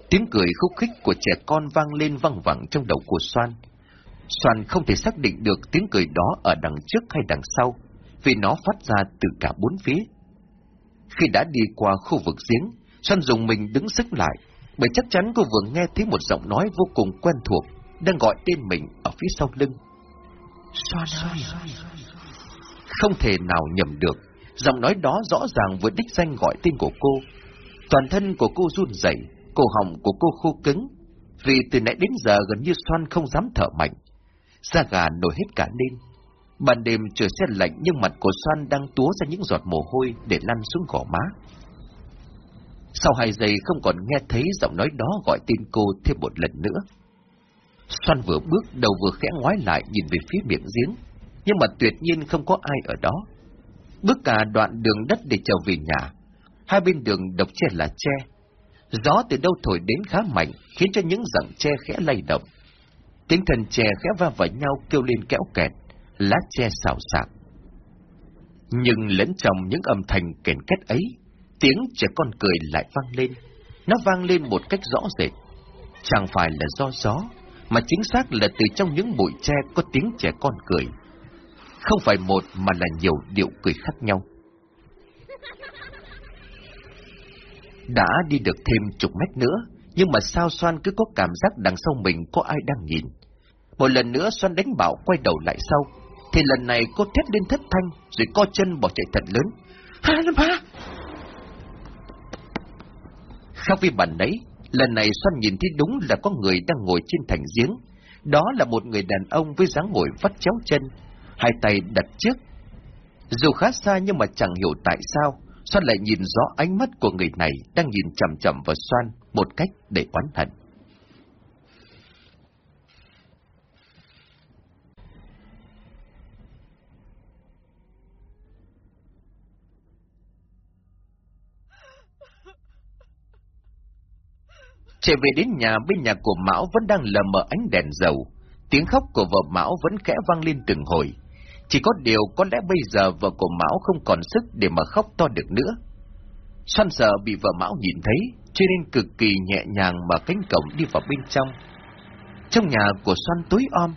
Tiếng cười khúc khích của trẻ con vang lên văng vẳng trong đầu của Soan. Soan không thể xác định được tiếng cười đó ở đằng trước hay đằng sau, vì nó phát ra từ cả bốn phía. Khi đã đi qua khu vực giếng, Soan dùng mình đứng sức lại, bởi chắc chắn cô vừa nghe thấy một giọng nói vô cùng quen thuộc, đang gọi tên mình ở phía sau lưng. Soan ơi! Không thể nào nhầm được, giọng nói đó rõ ràng vừa đích danh gọi tên của cô. Toàn thân của cô run rẩy, cổ họng của cô khô cứng, vì từ nãy đến giờ gần như Soan không dám thở mạnh. Da gà nổi hết cả lên. Ban đêm trời xe lạnh nhưng mặt của Soan đang túa ra những giọt mồ hôi để lăn xuống gò má. Sau hai giây không còn nghe thấy giọng nói đó gọi tên cô thêm một lần nữa. Soan vừa bước đầu vừa khẽ ngoái lại nhìn về phía miệng giếng, nhưng mà tuyệt nhiên không có ai ở đó. Bước cả đoạn đường đất để trở về nhà, hai bên đường độc tre là tre. Gió từ đâu thổi đến khá mạnh, khiến cho những rặng tre khẽ lay động. Tiếng thần tre khẽ va vào nhau kêu lên kéo kẹt, lá tre xào xạc. Nhưng lẫn trong những âm thanh kèn két ấy, tiếng trẻ con cười lại vang lên. Nó vang lên một cách rõ rệt. Chẳng phải là do gió, mà chính xác là từ trong những bụi tre có tiếng trẻ con cười. Không phải một mà là nhiều điệu cười khác nhau. Đã đi được thêm chục mét nữa, nhưng mà sao Soan cứ có cảm giác đằng sau mình có ai đang nhìn. Một lần nữa Soan đánh bảo quay đầu lại sau, thì lần này cô thét lên thất thanh, rồi co chân bỏ chạy thật lớn. Ha, Lâm Ha! Khác với bản đấy, lần này xoan nhìn thấy đúng là có người đang ngồi trên thành giếng. Đó là một người đàn ông với dáng ngồi vắt chéo chân, hai tay đặt trước. Dù khá xa nhưng mà chẳng hiểu tại sao, xoan lại nhìn rõ ánh mắt của người này đang nhìn chầm chầm vào xoan một cách để oán hận. Trở về đến nhà, bên nhà của Mão vẫn đang lờ mờ ánh đèn dầu. Tiếng khóc của vợ Mão vẫn khẽ vang lên từng hồi. Chỉ có điều có lẽ bây giờ vợ của Mão không còn sức để mà khóc to được nữa. Xoan sợ bị vợ Mão nhìn thấy, cho nên cực kỳ nhẹ nhàng mở cánh cổng đi vào bên trong. Trong nhà của Xoan tối om,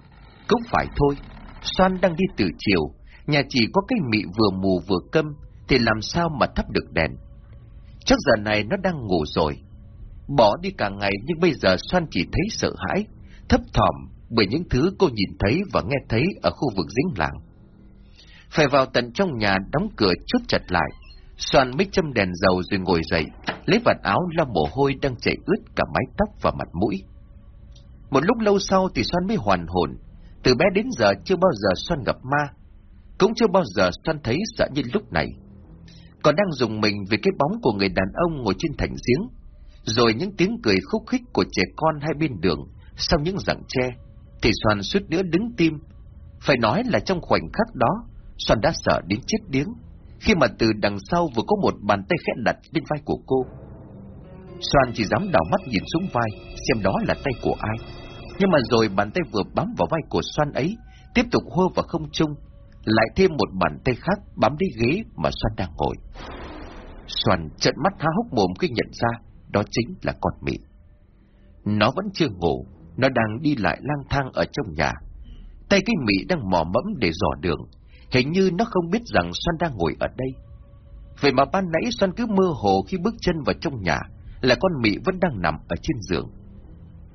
cũng phải thôi. Xoan đang đi từ chiều, nhà chỉ có cái mị vừa mù vừa câm, thì làm sao mà thắp được đèn. Chắc giờ này nó đang ngủ rồi, Bỏ đi cả ngày nhưng bây giờ Soan chỉ thấy sợ hãi, thấp thỏm bởi những thứ cô nhìn thấy và nghe thấy ở khu vực dính làng. Phải vào tận trong nhà đóng cửa chốt chặt lại, Soan mới châm đèn dầu rồi ngồi dậy, lấy vạt áo lau mồ hôi đang chảy ướt cả mái tóc và mặt mũi. Một lúc lâu sau thì Soan mới hoàn hồn, từ bé đến giờ chưa bao giờ Soan gặp ma, cũng chưa bao giờ Soan thấy sợ như lúc này. Còn đang dùng mình vì cái bóng của người đàn ông ngồi trên thành giếng, rồi những tiếng cười khúc khích của trẻ con hai bên đường, sau những rặng tre, thì Soàn suýt nữa đứng tim. Phải nói là trong khoảnh khắc đó, Soàn đã sợ đến chết điếng, khi mà từ đằng sau vừa có một bàn tay khẽ đặt lên vai của cô. Soàn chỉ dám đảo mắt nhìn xuống vai, xem đó là tay của ai. Nhưng mà rồi bàn tay vừa bám vào vai của Soan ấy, tiếp tục hô vào không trung, lại thêm một bàn tay khác bám đi ghế mà Soan đang ngồi. Soan trợn mắt há hốc mồm khi nhận ra đó chính là con mị. Nó vẫn chưa ngủ, nó đang đi lại lang thang ở trong nhà. Tay cái mị đang mò mẫm để dò đường, hình như nó không biết rằng Xoan đang ngồi ở đây. Vậy mà ban nãy Xoan cứ mơ hồ khi bước chân vào trong nhà, là con mị vẫn đang nằm ở trên giường.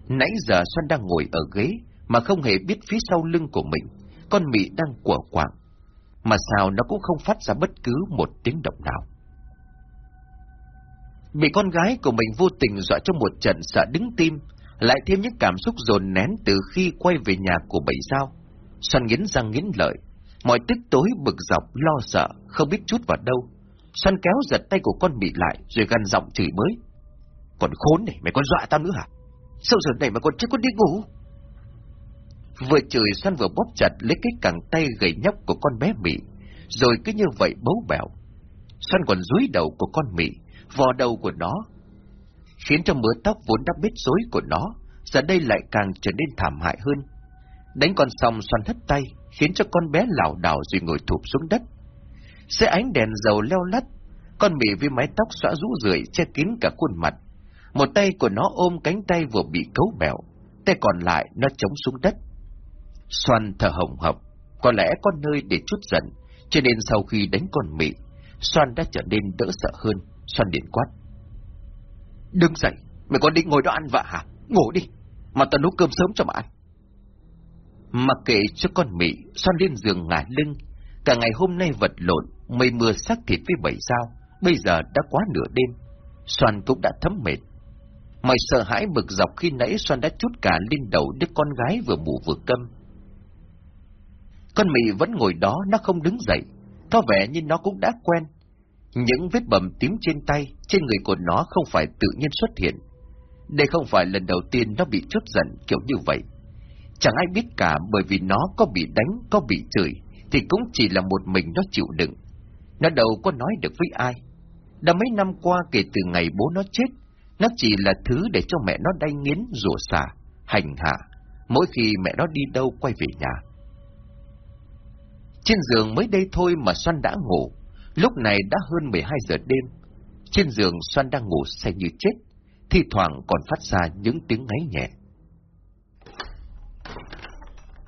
Nãy giờ Xoan đang ngồi ở ghế, mà không hề biết phía sau lưng của mình, con mị đang quở quạng. Mà sao nó cũng không phát ra bất cứ một tiếng động nào. Bị con gái của mình vô tình dọa trong một trận sợ đứng tim, lại thêm những cảm xúc dồn nén từ khi quay về nhà của bảy sao. Xoan nghiến răng nghiến lợi, mọi tức tối bực dọc lo sợ, không biết chút vào đâu. Xoan kéo giật tay của con bị lại rồi gằn giọng chửi mới. Còn khốn này, mày còn dọa tao nữa hả? Sao giờ này mà còn chưa có đi ngủ? Vừa chửi Xoan vừa bóp chặt lấy cái cẳng tay gầy nhóc của con bé Mỹ, rồi cứ như vậy bấu bẹo, Xoan còn dúi đầu của con Mỹ, vò đầu của nó, khiến cho mớ tóc vốn đã biết rối của nó, giờ đây lại càng trở nên thảm hại hơn. Đánh con xong Xoan hất tay, khiến cho con bé lảo đảo rồi ngồi thụp xuống đất. Xe ánh đèn dầu leo lắt, con mị với mái tóc xõa rũ rượi che kín cả khuôn mặt. Một tay của nó ôm cánh tay vừa bị cấu bẹo, tay còn lại nó chống xuống đất. Xoan thở hồng hộc, có lẽ có nơi để chút giận, cho nên sau khi đánh con mị, Xoan đã trở nên đỡ sợ hơn, Xoan điện quát. Đừng dậy, mày còn định ngồi đó ăn vạ hả? Ngủ đi, mà tao nấu cơm sớm cho mà ăn. Mặc kệ cho con mị, Xoan lên giường ngả lưng, cả ngày hôm nay vật lộn, mây mưa sắc thịt với bảy sao, bây giờ đã quá nửa đêm, Xoan cũng đã thấm mệt. Mày sợ hãi bực dọc khi nãy Xoan đã chút cả lên đầu đứa con gái vừa mù vừa câm. Con mị vẫn ngồi đó, nó không đứng dậy, có vẻ như nó cũng đã quen. Những vết bầm tím trên tay, trên người của nó không phải tự nhiên xuất hiện. Đây không phải lần đầu tiên nó bị chút giận kiểu như vậy. Chẳng ai biết cả bởi vì nó có bị đánh, có bị chửi, thì cũng chỉ là một mình nó chịu đựng. Nó đâu có nói được với ai. Đã mấy năm qua kể từ ngày bố nó chết, nó chỉ là thứ để cho mẹ nó đay nghiến, rủa xả, hành hạ, mỗi khi mẹ nó đi đâu quay về nhà. Trên giường mới đây thôi mà Xoan đã ngủ, lúc này đã hơn 12 giờ đêm. Trên giường Xoan đang ngủ say như chết, thi thoảng còn phát ra những tiếng ngáy nhẹ.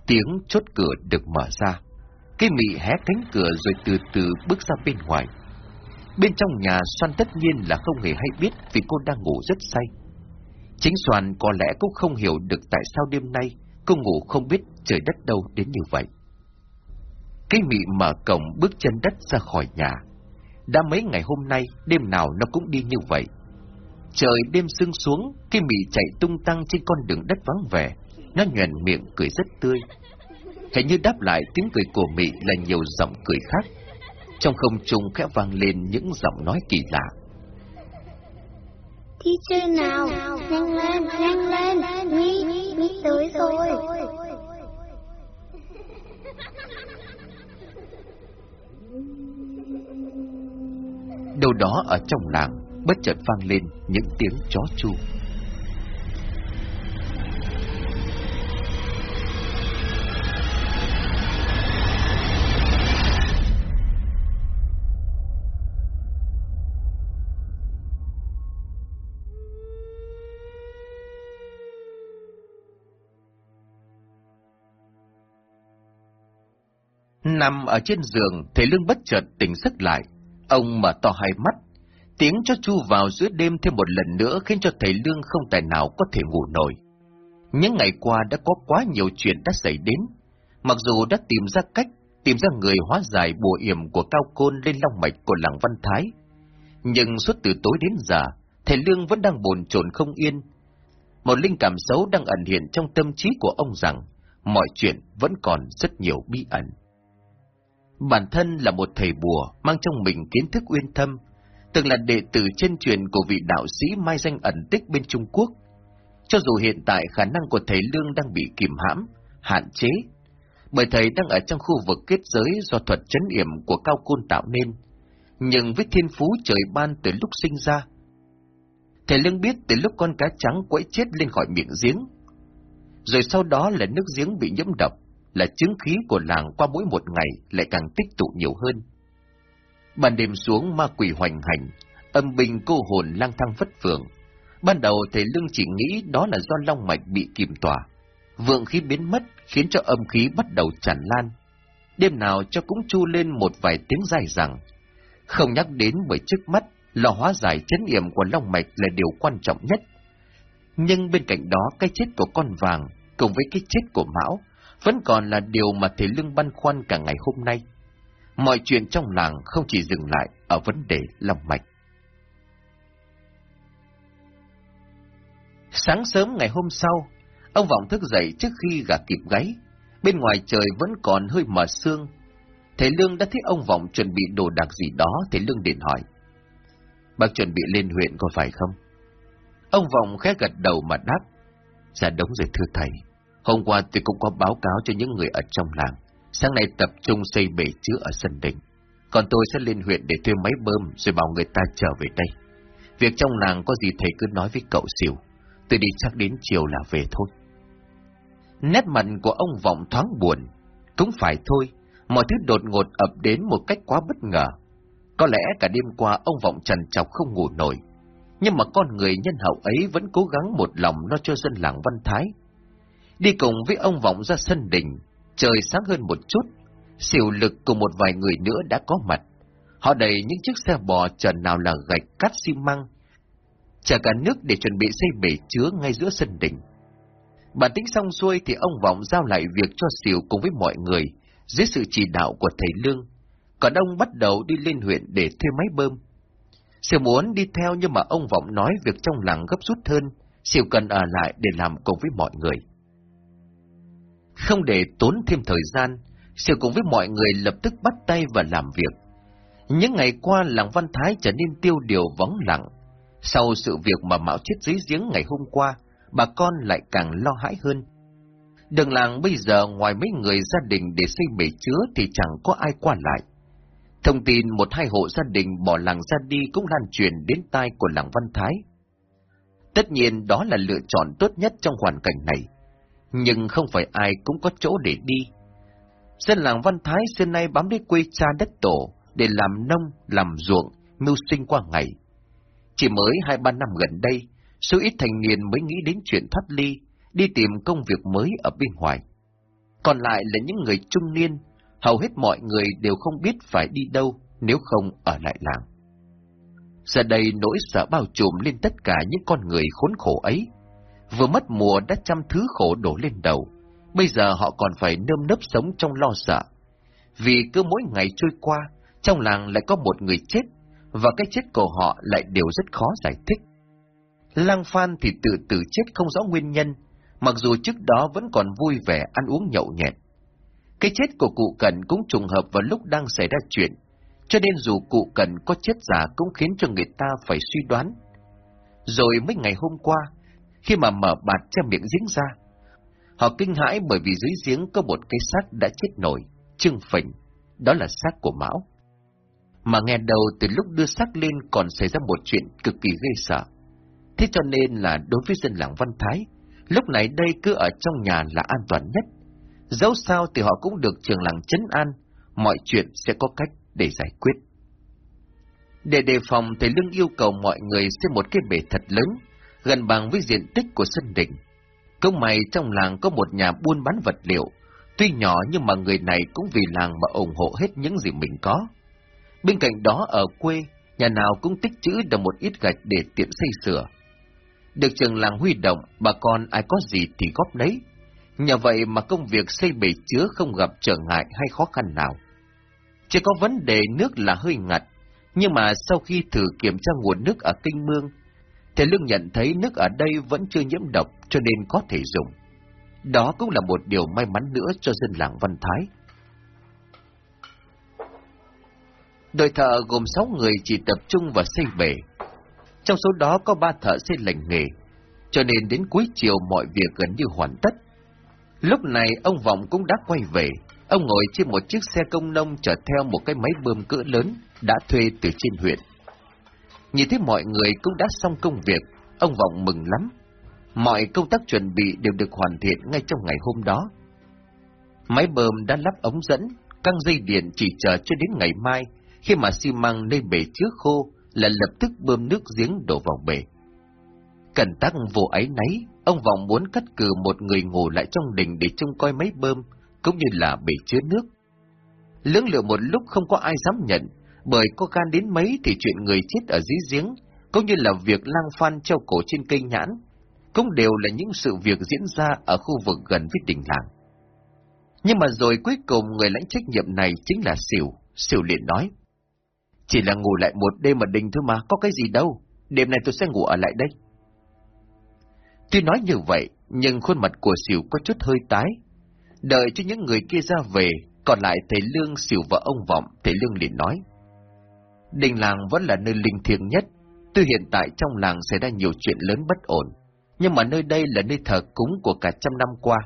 Tiếng chốt cửa được mở ra, cái mị hé cánh cửa rồi từ từ bước ra bên ngoài. Bên trong nhà Xoan tất nhiên là không hề hay biết vì cô đang ngủ rất say. Chính Xoan có lẽ cũng không hiểu được tại sao đêm nay cô ngủ không biết trời đất đâu đến như vậy. Cái mị mở cổng bước chân đất ra khỏi nhà. Đã mấy ngày hôm nay, đêm nào nó cũng đi như vậy. Trời đêm sưng xuống, cái mị chạy tung tăng trên con đường đất vắng vẻ. Nó nhoèn miệng cười rất tươi. Hình như đáp lại tiếng cười của mị là nhiều giọng cười khác. Trong không trung khẽ vang lên những giọng nói kỳ lạ. Đi chơi nào, nhanh lên, nhanh lên, mi, mi tới rồi. Đâu đó ở trong làng, bất chợt vang lên những tiếng chó chu. Nằm ở trên giường, thầy Lương bất chợt tỉnh giấc lại. Ông mở to hai mắt. Tiếng cho chu vào giữa đêm thêm một lần nữa khiến cho thầy Lương không tài nào có thể ngủ nổi. Những ngày qua đã có quá nhiều chuyện đã xảy đến. Mặc dù đã tìm ra cách, tìm ra người hóa giải bùa yểm của cao côn lên long mạch của làng Văn Thái. Nhưng suốt từ tối đến giờ, thầy Lương vẫn đang bồn chồn không yên. Một linh cảm xấu đang ẩn hiện trong tâm trí của ông rằng mọi chuyện vẫn còn rất nhiều bí ẩn. Bản thân là một thầy bùa, mang trong mình kiến thức uyên thâm, từng là đệ tử chân truyền của vị đạo sĩ mai danh ẩn tích bên Trung Quốc. Cho dù hiện tại khả năng của thầy Lương đang bị kìm hãm, hạn chế, bởi thầy đang ở trong khu vực kết giới do thuật chấn yểm của Cao Côn tạo nên, nhưng với thiên phú trời ban từ lúc sinh ra. Thầy Lương biết từ lúc con cá trắng quẫy chết lên khỏi miệng giếng, rồi sau đó là nước giếng bị nhiễm độc, là chứng khí của làng qua mỗi một ngày lại càng tích tụ nhiều hơn. Ban đêm xuống ma quỷ hoành hành, âm binh cô hồn lang thang vất phường. Ban đầu thầy Lương chỉ nghĩ đó là do long mạch bị kìm tỏa. Vượng khí biến mất khiến cho âm khí bắt đầu tràn lan. Đêm nào cho cũng chu lên một vài tiếng dài rằng, không nhắc đến bởi trước mắt, lò hóa giải chấn yểm của long mạch là điều quan trọng nhất. Nhưng bên cạnh đó cái chết của con vàng cùng với cái chết của Mão vẫn còn là điều mà thầy Lương băn khoăn cả ngày hôm nay. Mọi chuyện trong làng không chỉ dừng lại ở vấn đề lòng mạch. Sáng sớm ngày hôm sau, ông Vọng thức dậy trước khi gà kịp gáy. Bên ngoài trời vẫn còn hơi mờ sương. Thầy Lương đã thấy ông Vọng chuẩn bị đồ đạc gì đó, thầy Lương điện hỏi. Bác chuẩn bị lên huyện có phải không? Ông Vọng khẽ gật đầu mà đáp. Dạ đúng rồi thưa thầy. Hôm qua tôi cũng có báo cáo cho những người ở trong làng. Sáng nay tập trung xây bể chứa ở sân đình. Còn tôi sẽ lên huyện để thuê máy bơm rồi bảo người ta trở về đây. Việc trong làng có gì thầy cứ nói với cậu xỉu. Tôi đi chắc đến chiều là về thôi. Nét mặt của ông Vọng thoáng buồn. Cũng phải thôi, mọi thứ đột ngột ập đến một cách quá bất ngờ. Có lẽ cả đêm qua ông Vọng trần chọc không ngủ nổi. Nhưng mà con người nhân hậu ấy vẫn cố gắng một lòng lo cho dân làng Văn Thái. Đi cùng với ông Vọng ra sân đình, trời sáng hơn một chút, xỉu lực cùng một vài người nữa đã có mặt. Họ đẩy những chiếc xe bò chở nào là gạch cát xi măng, chở cả nước để chuẩn bị xây bể chứa ngay giữa sân đình. Bản tính xong xuôi thì ông Vọng giao lại việc cho xỉu cùng với mọi người, dưới sự chỉ đạo của thầy Lương. Còn ông bắt đầu đi lên huyện để thuê máy bơm. Xỉu muốn đi theo nhưng mà ông Vọng nói việc trong làng gấp rút hơn, xỉu cần ở lại để làm cùng với mọi người. Không để tốn thêm thời gian, xỉu cùng với mọi người lập tức bắt tay và làm việc. Những ngày qua làng Văn Thái trở nên tiêu điều vắng lặng. Sau sự việc mà Mạo chết dưới giếng ngày hôm qua, bà con lại càng lo hãi hơn. Đường làng bây giờ ngoài mấy người gia đình để xây bể chứa thì chẳng có ai qua lại. Thông tin một hai hộ gia đình bỏ làng ra đi cũng lan truyền đến tai của làng Văn Thái. Tất nhiên đó là lựa chọn tốt nhất trong hoàn cảnh này, nhưng không phải ai cũng có chỗ để đi. Dân làng Văn Thái xưa nay bám lấy quê cha đất tổ để làm nông, làm ruộng, mưu sinh qua ngày. Chỉ mới hai ba năm gần đây, số ít thành niên mới nghĩ đến chuyện thoát ly, đi tìm công việc mới ở bên ngoài. Còn lại là những người trung niên, hầu hết mọi người đều không biết phải đi đâu nếu không ở lại làng. Giờ đây nỗi sợ bao trùm lên tất cả những con người khốn khổ ấy. Vừa mất mùa đã trăm thứ khổ đổ lên đầu, bây giờ họ còn phải nơm nớp sống trong lo sợ. Vì cứ mỗi ngày trôi qua, trong làng lại có một người chết, và cái chết của họ lại đều rất khó giải thích. Lang Phan thì tự tử chết không rõ nguyên nhân, mặc dù trước đó vẫn còn vui vẻ ăn uống nhậu nhẹt. Cái chết của cụ Cẩn cũng trùng hợp vào lúc đang xảy ra chuyện, cho nên dù cụ Cẩn có chết giả cũng khiến cho người ta phải suy đoán. Rồi mấy ngày hôm qua, khi mà mở bạt cho miệng giếng ra, họ kinh hãi bởi vì dưới giếng có một cái xác đã chết nổi, trưng phình, đó là xác của Mão. Mà nghe đầu từ lúc đưa xác lên còn xảy ra một chuyện cực kỳ gây sợ. Thế cho nên là đối với dân làng Văn Thái, lúc này đây cứ ở trong nhà là an toàn nhất. Dẫu sao thì họ cũng được trường làng chấn an, mọi chuyện sẽ có cách để giải quyết. Để đề phòng, thầy Lương yêu cầu mọi người xây một cái bể thật lớn, gần bằng với diện tích của sân đỉnh. Công mày trong làng có một nhà buôn bán vật liệu, tuy nhỏ nhưng mà người này cũng vì làng mà ủng hộ hết những gì mình có. Bên cạnh đó ở quê, nhà nào cũng tích trữ được một ít gạch để tiện xây sửa. Được trường làng huy động, bà con ai có gì thì góp lấy. Nhờ vậy mà công việc xây bể chứa không gặp trở ngại hay khó khăn nào. Chỉ có vấn đề nước là hơi ngặt, nhưng mà sau khi thử kiểm tra nguồn nước ở kinh mương, thầy Lương nhận thấy nước ở đây vẫn chưa nhiễm độc cho nên có thể dùng. Đó cũng là một điều may mắn nữa cho dân làng Văn Thái. Đội thợ gồm 6 người chỉ tập trung vào xây bể. Trong số đó có ba thợ xây lành nghề, cho nên đến cuối chiều mọi việc gần như hoàn tất. Lúc này ông Vọng cũng đã quay về, ông ngồi trên một chiếc xe công nông chở theo một cái máy bơm cỡ lớn đã thuê từ trên huyện. Nhìn thấy mọi người cũng đã xong công việc, ông Vọng mừng lắm. Mọi công tác chuẩn bị đều được hoàn thiện ngay trong ngày hôm đó. Máy bơm đã lắp ống dẫn, căng dây điện chỉ chờ cho đến ngày mai khi mà xi măng nơi bể chứa khô là lập tức bơm nước giếng đổ vào bể. Cẩn tắc vô ấy nấy, ông Vọng muốn cắt cử một người ngủ lại trong đình để trông coi máy bơm, cũng như là bể chứa nước. Lưỡng lựa một lúc không có ai dám nhận, bởi có gan đến mấy thì chuyện người chết ở dưới giếng, cũng như là việc lang phan treo cổ trên cây nhãn, cũng đều là những sự việc diễn ra ở khu vực gần với đình làng. Nhưng mà rồi cuối cùng người lãnh trách nhiệm này chính là Sỉu, Sỉu liền nói. Chỉ là ngủ lại một đêm ở đình thôi mà, có cái gì đâu. Đêm này tôi sẽ ngủ ở lại đây. Tuy nói như vậy, nhưng khuôn mặt của Sỉu có chút hơi tái. Đợi cho những người kia ra về, còn lại thầy Lương, Sỉu và ông Vọng, thầy Lương liền nói. Đình làng vẫn là nơi linh thiêng nhất. Tuy hiện tại trong làng xảy ra nhiều chuyện lớn bất ổn, nhưng mà nơi đây là nơi thờ cúng của cả trăm năm qua.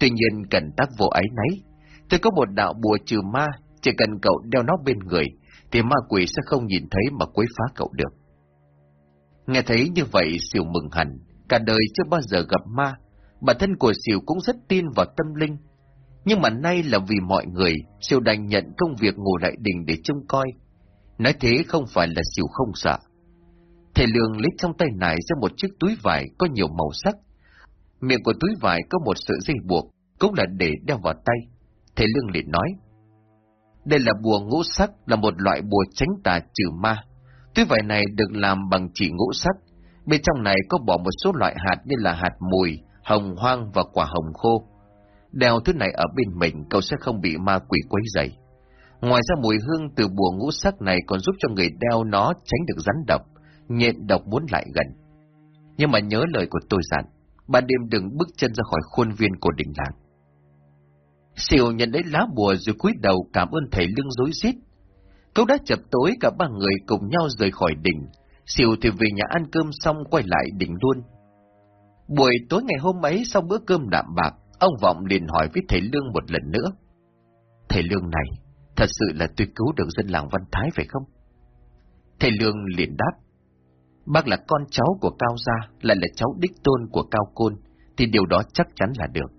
Tuy nhiên cần tác vô ái nấy. Tôi có một đạo bùa trừ ma, chỉ cần cậu đeo nó bên người, thì ma quỷ sẽ không nhìn thấy mà quấy phá cậu được. Nghe thấy như vậy Siêu mừng hẳn, cả đời chưa bao giờ gặp ma, bản thân của Siêu cũng rất tin vào tâm linh. Nhưng mà nay là vì mọi người, Siêu đành nhận công việc ngủ lại đình để trông coi. Nói thế không phải là xỉu không sợ. Thầy Lương lấy trong tay nải ra một chiếc túi vải có nhiều màu sắc. Miệng của túi vải có một sợi dây buộc, cũng là để đeo vào tay. Thầy Lương liền nói, đây là bùa ngũ sắc, là một loại bùa tránh tà trừ ma. Túi vải này được làm bằng chỉ ngũ sắc. Bên trong này có bỏ một số loại hạt như là hạt mùi, hồng hoang và quả hồng khô. Đeo thứ này ở bên mình, cậu sẽ không bị ma quỷ quấy dày. Ngoài ra mùi hương từ bùa ngũ sắc này còn giúp cho người đeo nó tránh được rắn độc, nhện độc muốn lại gần. Nhưng mà nhớ lời của tôi dặn, ban đêm đừng bước chân ra khỏi khuôn viên của đình làng. Siêu nhận lấy lá bùa rồi cúi đầu cảm ơn thầy lưng dối rít. Câu đã chập tối cả ba người cùng nhau rời khỏi đỉnh. Siêu thì về nhà ăn cơm xong quay lại đỉnh luôn. Buổi tối ngày hôm ấy sau bữa cơm đạm bạc, ông Vọng liền hỏi với thầy Lương một lần nữa. Thầy Lương này, thật sự là tôi cứu được dân làng Văn Thái phải không? Thầy Lương liền đáp. Bác là con cháu của Cao Gia, lại là cháu đích tôn của Cao Côn, thì điều đó chắc chắn là được.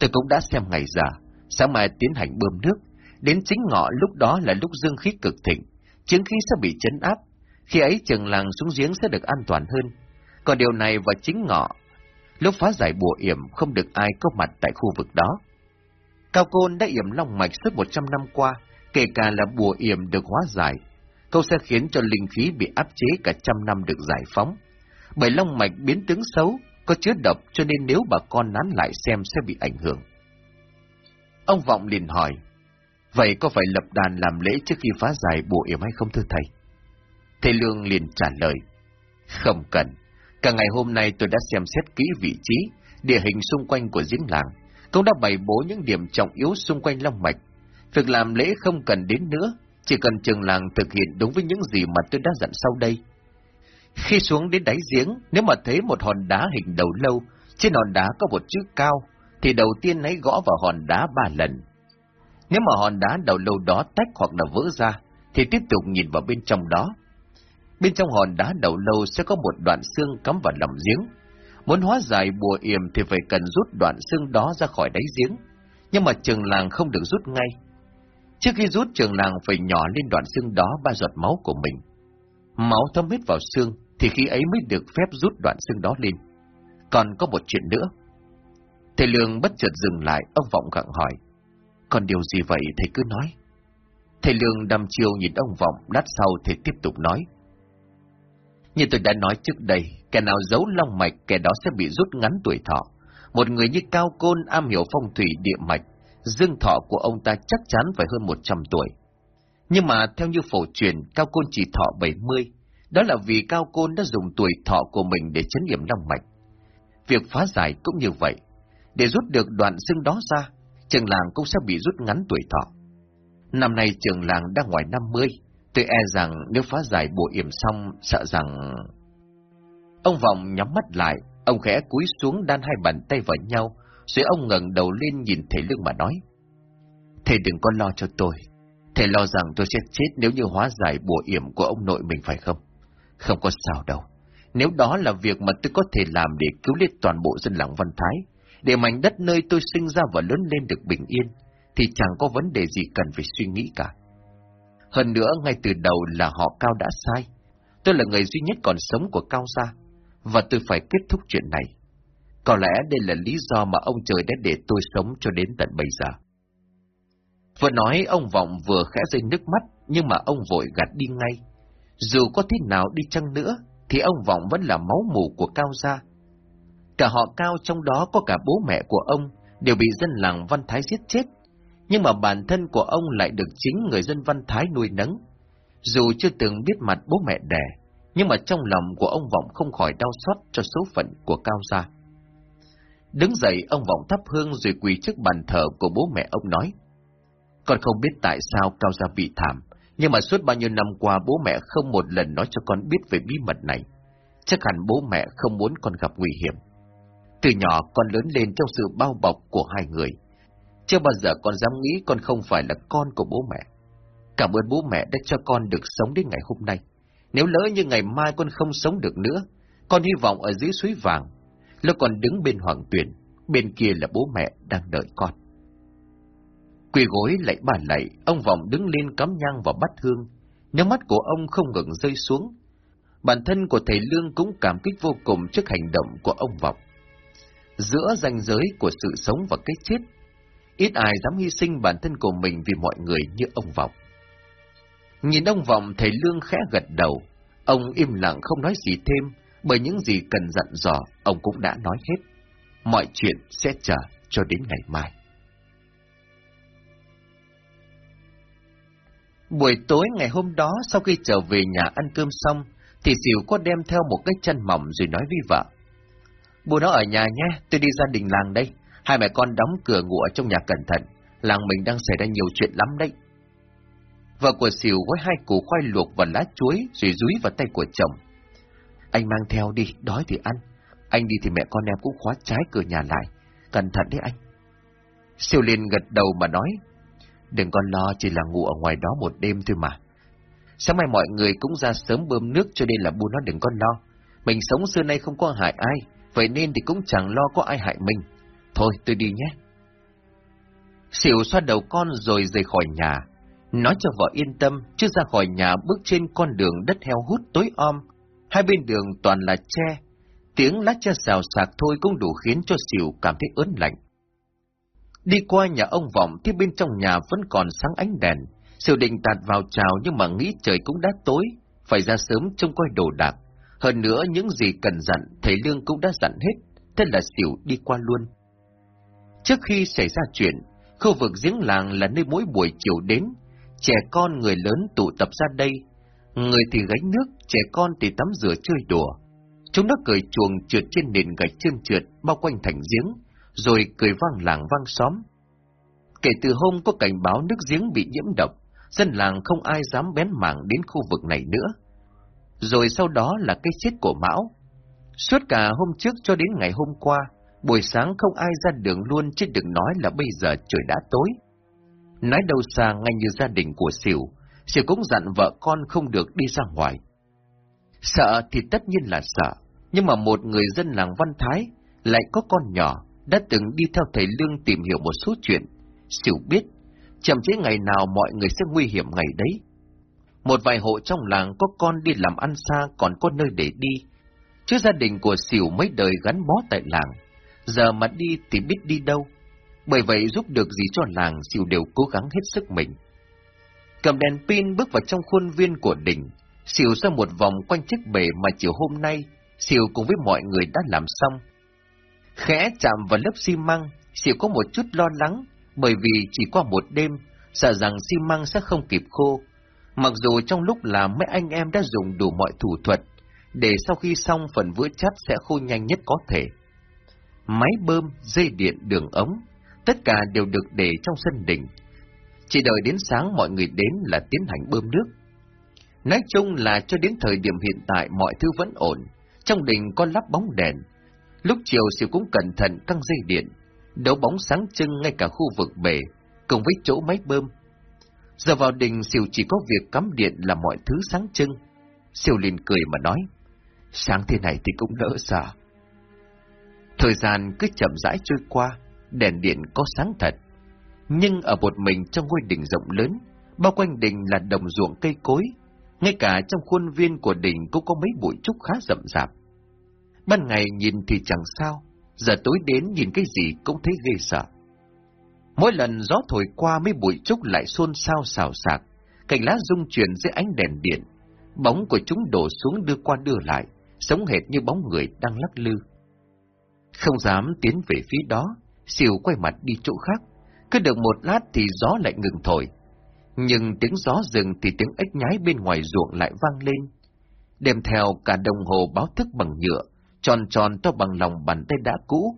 Tôi cũng đã xem ngày giờ, sáng mai tiến hành bơm nước, đến chính ngọ lúc đó là lúc dương khí cực thịnh, chứng khí sẽ bị chấn áp, khi ấy trường làng xuống giếng sẽ được an toàn hơn. Còn điều này vào chính ngọ, lúc phá giải bùa yểm không được ai có mặt tại khu vực đó. Cao Côn đã yểm long mạch suốt 100 năm qua, kể cả là bùa yểm được hóa giải, câu sẽ khiến cho linh khí bị áp chế cả trăm năm được giải phóng. Bởi long mạch biến tướng xấu, có chứa độc cho nên nếu bà con nán lại xem sẽ bị ảnh hưởng. Ông Vọng liền hỏi, vậy có phải lập đàn làm lễ trước khi phá giải bùa yểm hay không thưa thầy? Thầy Lương liền trả lời, không cần, cả ngày hôm nay tôi đã xem xét kỹ vị trí, địa hình xung quanh của giếng làng, cũng đã bày bố những điểm trọng yếu xung quanh Long Mạch. Việc làm lễ không cần đến nữa, chỉ cần trường làng thực hiện đúng với những gì mà tôi đã dặn sau đây. Khi xuống đến đáy giếng, nếu mà thấy một hòn đá hình đầu lâu, trên hòn đá có một chữ cao, thì đầu tiên hãy gõ vào hòn đá ba lần. Nếu mà hòn đá đầu lâu đó tách hoặc là vỡ ra, thì tiếp tục nhìn vào bên trong đó. Bên trong hòn đá đầu lâu sẽ có một đoạn xương cắm vào lòng giếng. Muốn hóa giải bùa yểm thì phải cần rút đoạn xương đó ra khỏi đáy giếng. Nhưng mà trường làng không được rút ngay. Trước khi rút trường làng phải nhỏ lên đoạn xương đó ba giọt máu của mình. Máu thấm hết vào xương, thì khi ấy mới được phép rút đoạn xương đó lên. Còn có một chuyện nữa. Thầy Lương bất chợt dừng lại, ông Vọng gặng hỏi. Còn điều gì vậy thầy cứ nói. Thầy Lương đăm chiêu nhìn ông Vọng, lát sau thầy tiếp tục nói. Như tôi đã nói trước đây, kẻ nào giấu long mạch, kẻ đó sẽ bị rút ngắn tuổi thọ. Một người như Cao Côn am hiểu phong thủy địa mạch, dương thọ của ông ta chắc chắn phải hơn 100 tuổi. Nhưng mà theo như phổ truyền, Cao Côn chỉ thọ 70, đó là vì Cao Côn đã dùng tuổi thọ của mình để chấn điểm long mạch. Việc phá giải cũng như vậy. Để rút được đoạn xương đó ra, trường làng cũng sẽ bị rút ngắn tuổi thọ. Năm nay trường làng đang ngoài 50, tôi e rằng nếu phá giải bộ yểm xong, sợ rằng... Ông Vọng nhắm mắt lại, ông khẽ cúi xuống đan hai bàn tay vào nhau, rồi ông ngẩng đầu lên nhìn thầy Lương mà nói. Thầy đừng có lo cho tôi. Thầy lo rằng tôi sẽ chết nếu như hóa giải bùa yểm của ông nội mình phải không? Không có sao đâu. Nếu đó là việc mà tôi có thể làm để cứu lên toàn bộ dân làng Văn Thái, để mảnh đất nơi tôi sinh ra và lớn lên được bình yên, thì chẳng có vấn đề gì cần phải suy nghĩ cả. Hơn nữa, ngay từ đầu là họ Cao đã sai. Tôi là người duy nhất còn sống của Cao gia, và tôi phải kết thúc chuyện này. Có lẽ đây là lý do mà ông trời đã để tôi sống cho đến tận bây giờ. Vừa nói, ông Vọng vừa khẽ rơi nước mắt, nhưng mà ông vội gạt đi ngay. Dù có thế nào đi chăng nữa, thì ông Vọng vẫn là máu mù của Cao Gia. Cả họ Cao trong đó có cả bố mẹ của ông đều bị dân làng Văn Thái giết chết, nhưng mà bản thân của ông lại được chính người dân Văn Thái nuôi nấng. Dù chưa từng biết mặt bố mẹ đẻ, nhưng mà trong lòng của ông Vọng không khỏi đau xót cho số phận của Cao Gia. Đứng dậy, ông Vọng thắp hương rồi quỳ trước bàn thờ của bố mẹ ông nói. Con không biết tại sao Cao Gia bị thảm, nhưng mà suốt bao nhiêu năm qua bố mẹ không một lần nói cho con biết về bí mật này. Chắc hẳn bố mẹ không muốn con gặp nguy hiểm. Từ nhỏ con lớn lên trong sự bao bọc của hai người. Chưa bao giờ con dám nghĩ con không phải là con của bố mẹ. Cảm ơn bố mẹ đã cho con được sống đến ngày hôm nay. Nếu lỡ như ngày mai con không sống được nữa, con hy vọng ở dưới suối vàng, lúc còn đứng bên hoàng tuyển, bên kia là bố mẹ đang đợi con. Quỳ gối lạy bà lạy, ông Vọng đứng lên cắm nhang vào bát hương, nước mắt của ông không ngừng rơi xuống. Bản thân của thầy Lương cũng cảm kích vô cùng trước hành động của ông Vọng. Giữa ranh giới của sự sống và cái chết, ít ai dám hy sinh bản thân của mình vì mọi người như ông Vọng. Nhìn ông Vọng thầy Lương khẽ gật đầu, ông im lặng không nói gì thêm, bởi những gì cần dặn dò, ông cũng đã nói hết. Mọi chuyện sẽ chờ cho đến ngày mai. Buổi tối ngày hôm đó, sau khi trở về nhà ăn cơm xong, thì Diệu có đem theo một cái chân mỏng rồi nói với vợ. Bố nó ở nhà nhé, tôi đi ra đình làng đây. Hai mẹ con đóng cửa ngủ ở trong nhà cẩn thận. Làng mình đang xảy ra nhiều chuyện lắm đấy. Vợ của xỉu với hai củ khoai luộc và lá chuối rồi rúi vào tay của chồng. Anh mang theo đi, đói thì ăn. Anh đi thì mẹ con em cũng khóa trái cửa nhà lại. Cẩn thận đấy anh. Siêu liền gật đầu mà nói. Đừng con lo, chỉ là ngủ ở ngoài đó một đêm thôi mà. Sáng mai mọi người cũng ra sớm bơm nước cho nên là bu nó đừng con lo. Mình sống xưa nay không có hại ai, vậy nên thì cũng chẳng lo có ai hại mình. Thôi tôi đi nhé. Xỉu xoa đầu con rồi rời khỏi nhà. Nói cho vợ yên tâm, chưa ra khỏi nhà bước trên con đường đất heo hút tối om. Hai bên đường toàn là tre. Tiếng lá tre xào xạc thôi cũng đủ khiến cho xỉu cảm thấy ớn lạnh. Đi qua nhà ông Vọng thì bên trong nhà vẫn còn sáng ánh đèn. Xỉu định tạt vào chào nhưng mà nghĩ trời cũng đã tối, phải ra sớm trông coi đồ đạc. Hơn nữa những gì cần dặn, thầy Lương cũng đã dặn hết, thế là xỉu đi qua luôn. Trước khi xảy ra chuyện, khu vực giếng làng là nơi mỗi buổi chiều đến, trẻ con người lớn tụ tập ra đây. Người thì gánh nước, trẻ con thì tắm rửa chơi đùa. Chúng nó cười chuồng trượt trên nền gạch trơn trượt bao quanh thành giếng, rồi cười vang làng vang xóm. Kể từ hôm có cảnh báo nước giếng bị nhiễm độc, dân làng không ai dám bén mảng đến khu vực này nữa. Rồi sau đó là cái chết của Mão. Suốt cả hôm trước cho đến ngày hôm qua, buổi sáng không ai ra đường luôn chứ đừng nói là bây giờ trời đã tối. Nói đâu xa ngay như gia đình của Sỉu, Sỉu cũng dặn vợ con không được đi ra ngoài. Sợ thì tất nhiên là sợ, nhưng mà một người dân làng Văn Thái lại có con nhỏ, đã từng đi theo thầy Lương tìm hiểu một số chuyện. Sỉu biết, chậm chế ngày nào mọi người sẽ nguy hiểm ngày đấy. Một vài hộ trong làng có con đi làm ăn xa còn có nơi để đi, chứ gia đình của Sỉu mấy đời gắn bó tại làng, giờ mà đi thì biết đi đâu. Bởi vậy giúp được gì cho làng Sỉu đều cố gắng hết sức mình. Cầm đèn pin bước vào trong khuôn viên của đỉnh, Sỉu ra một vòng quanh chiếc bể mà chiều hôm nay, Sỉu cùng với mọi người đã làm xong. Khẽ chạm vào lớp xi măng, Sỉu có một chút lo lắng, bởi vì chỉ qua một đêm, sợ rằng xi măng sẽ không kịp khô. Mặc dù trong lúc làm mấy anh em đã dùng đủ mọi thủ thuật, để sau khi xong phần vữa chát sẽ khô nhanh nhất có thể. Máy bơm, dây điện, đường ống, tất cả đều được để trong sân đỉnh. Chỉ đợi đến sáng mọi người đến là tiến hành bơm nước. Nói chung là cho đến thời điểm hiện tại mọi thứ vẫn ổn, trong đình có lắp bóng đèn. Lúc chiều Siêu cũng cẩn thận căng dây điện, đấu bóng sáng trưng ngay cả khu vực bể, cùng với chỗ máy bơm. Giờ vào đình Siêu chỉ có việc cắm điện là mọi thứ sáng trưng. Siêu liền cười mà nói, sáng thế này thì cũng đỡ sợ. Thời gian cứ chậm rãi trôi qua, đèn điện có sáng thật. Nhưng ở một mình trong ngôi đình rộng lớn, bao quanh đình là đồng ruộng cây cối, ngay cả trong khuôn viên của đình cũng có mấy bụi trúc khá rậm rạp. Ban ngày nhìn thì chẳng sao, giờ tối đến nhìn cái gì cũng thấy ghê sợ. Mỗi lần gió thổi qua mấy bụi trúc lại xôn xao xào xạc, cành lá rung chuyển dưới ánh đèn điện, bóng của chúng đổ xuống đưa qua đưa lại, sống hệt như bóng người đang lắc lư. Không dám tiến về phía đó, xìu quay mặt đi chỗ khác, cứ được một lát thì gió lại ngừng thổi. Nhưng tiếng gió dừng thì tiếng ếch nhái bên ngoài ruộng lại vang lên. Đem theo cả đồng hồ báo thức bằng nhựa, tròn tròn to bằng lòng bàn tay đã cũ.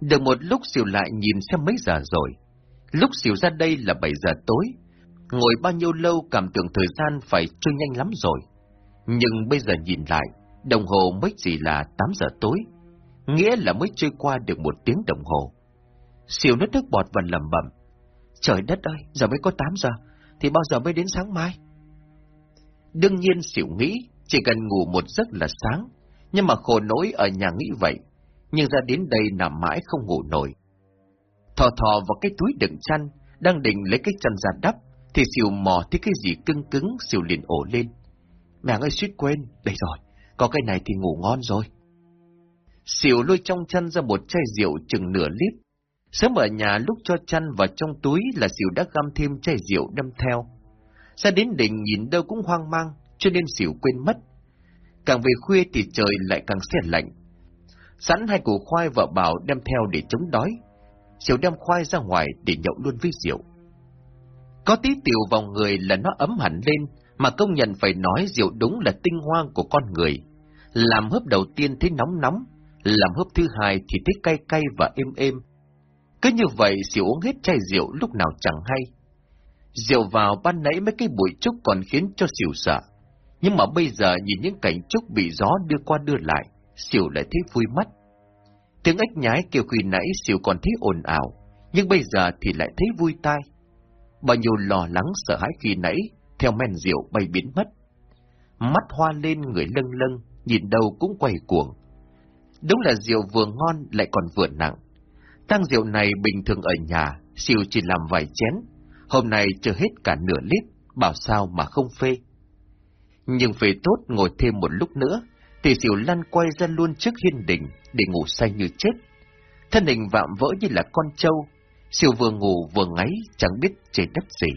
Được một lúc xìu lại nhìn xem mấy giờ rồi. Lúc xìu ra đây là 7 giờ tối. Ngồi bao nhiêu lâu cảm tưởng thời gian phải trôi nhanh lắm rồi. Nhưng bây giờ nhìn lại, đồng hồ mới chỉ là 8 giờ tối nghĩa là mới trôi qua được một tiếng đồng hồ. Siêu nứt nước bọt và lầm bẩm. Trời đất ơi, giờ mới có 8 giờ, thì bao giờ mới đến sáng mai? Đương nhiên xỉu nghĩ, chỉ cần ngủ một giấc là sáng, nhưng mà khổ nỗi ở nhà nghĩ vậy, nhưng ra đến đây nằm mãi không ngủ nổi. Thò thò vào cái túi đựng chăn, đang định lấy cái chăn ra đắp, thì xỉu mò thấy cái gì cưng cứng, xỉu liền ổ lên. Mẹ ơi suýt quên, đây rồi, có cái này thì ngủ ngon rồi. Xỉu lôi trong chăn ra một chai rượu chừng nửa lít. Sớm ở nhà lúc cho chăn vào trong túi là xỉu đã găm thêm chai rượu đâm theo. Ra đến đỉnh nhìn đâu cũng hoang mang, cho nên xỉu quên mất. Càng về khuya thì trời lại càng xe lạnh. Sẵn hai củ khoai vợ bảo đem theo để chống đói. Xỉu đem khoai ra ngoài để nhậu luôn với rượu. Có tí tiểu vào người là nó ấm hẳn lên, mà công nhận phải nói rượu đúng là tinh hoa của con người. Làm hớp đầu tiên thấy nóng nóng, làm hớp thứ hai thì thấy cay cay và êm êm. Cứ như vậy xỉu uống hết chai rượu lúc nào chẳng hay. Rượu vào ban nãy mấy cái bụi trúc còn khiến cho xỉu sợ. Nhưng mà bây giờ nhìn những cảnh trúc bị gió đưa qua đưa lại, xỉu lại thấy vui mắt. Tiếng ếch nhái kêu khi nãy xỉu còn thấy ồn ào, nhưng bây giờ thì lại thấy vui tai. Bao nhiêu lo lắng sợ hãi khi nãy, theo men rượu bay biến mất. Mắt hoa lên người lâng lâng, nhìn đâu cũng quay cuồng. Đúng là rượu vừa ngon lại còn vừa nặng. Tăng rượu này bình thường ở nhà, siêu chỉ làm vài chén. Hôm nay chưa hết cả nửa lít, bảo sao mà không phê. Nhưng phê tốt ngồi thêm một lúc nữa, thì xỉu lăn quay ra luôn trước hiên đình để ngủ say như chết. Thân hình vạm vỡ như là con trâu, siêu vừa ngủ vừa ngáy chẳng biết trời đất gì.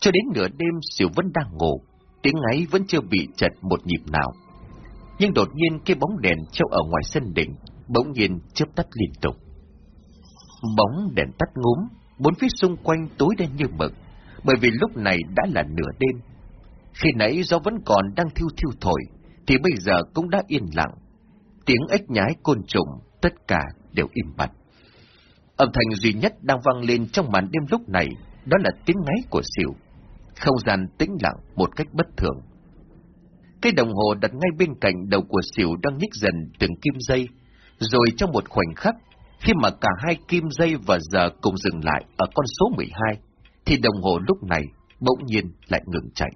Cho đến nửa đêm siêu vẫn đang ngủ, tiếng ngáy vẫn chưa bị chật một nhịp nào nhưng đột nhiên cái bóng đèn treo ở ngoài sân đỉnh, bỗng nhiên chớp tắt liên tục. Bóng đèn tắt ngúm, bốn phía xung quanh tối đen như mực, bởi vì lúc này đã là nửa đêm. Khi nãy gió vẫn còn đang thiêu thiêu thổi, thì bây giờ cũng đã yên lặng. Tiếng ếch nhái côn trùng, tất cả đều im bặt. Âm thanh duy nhất đang vang lên trong màn đêm lúc này, đó là tiếng ngáy của xỉu. Không gian tĩnh lặng một cách bất thường. Cái đồng hồ đặt ngay bên cạnh đầu của xỉu đang nhích dần từng kim dây, rồi trong một khoảnh khắc, khi mà cả hai kim dây và giờ cùng dừng lại ở con số 12, thì đồng hồ lúc này bỗng nhiên lại ngừng chạy.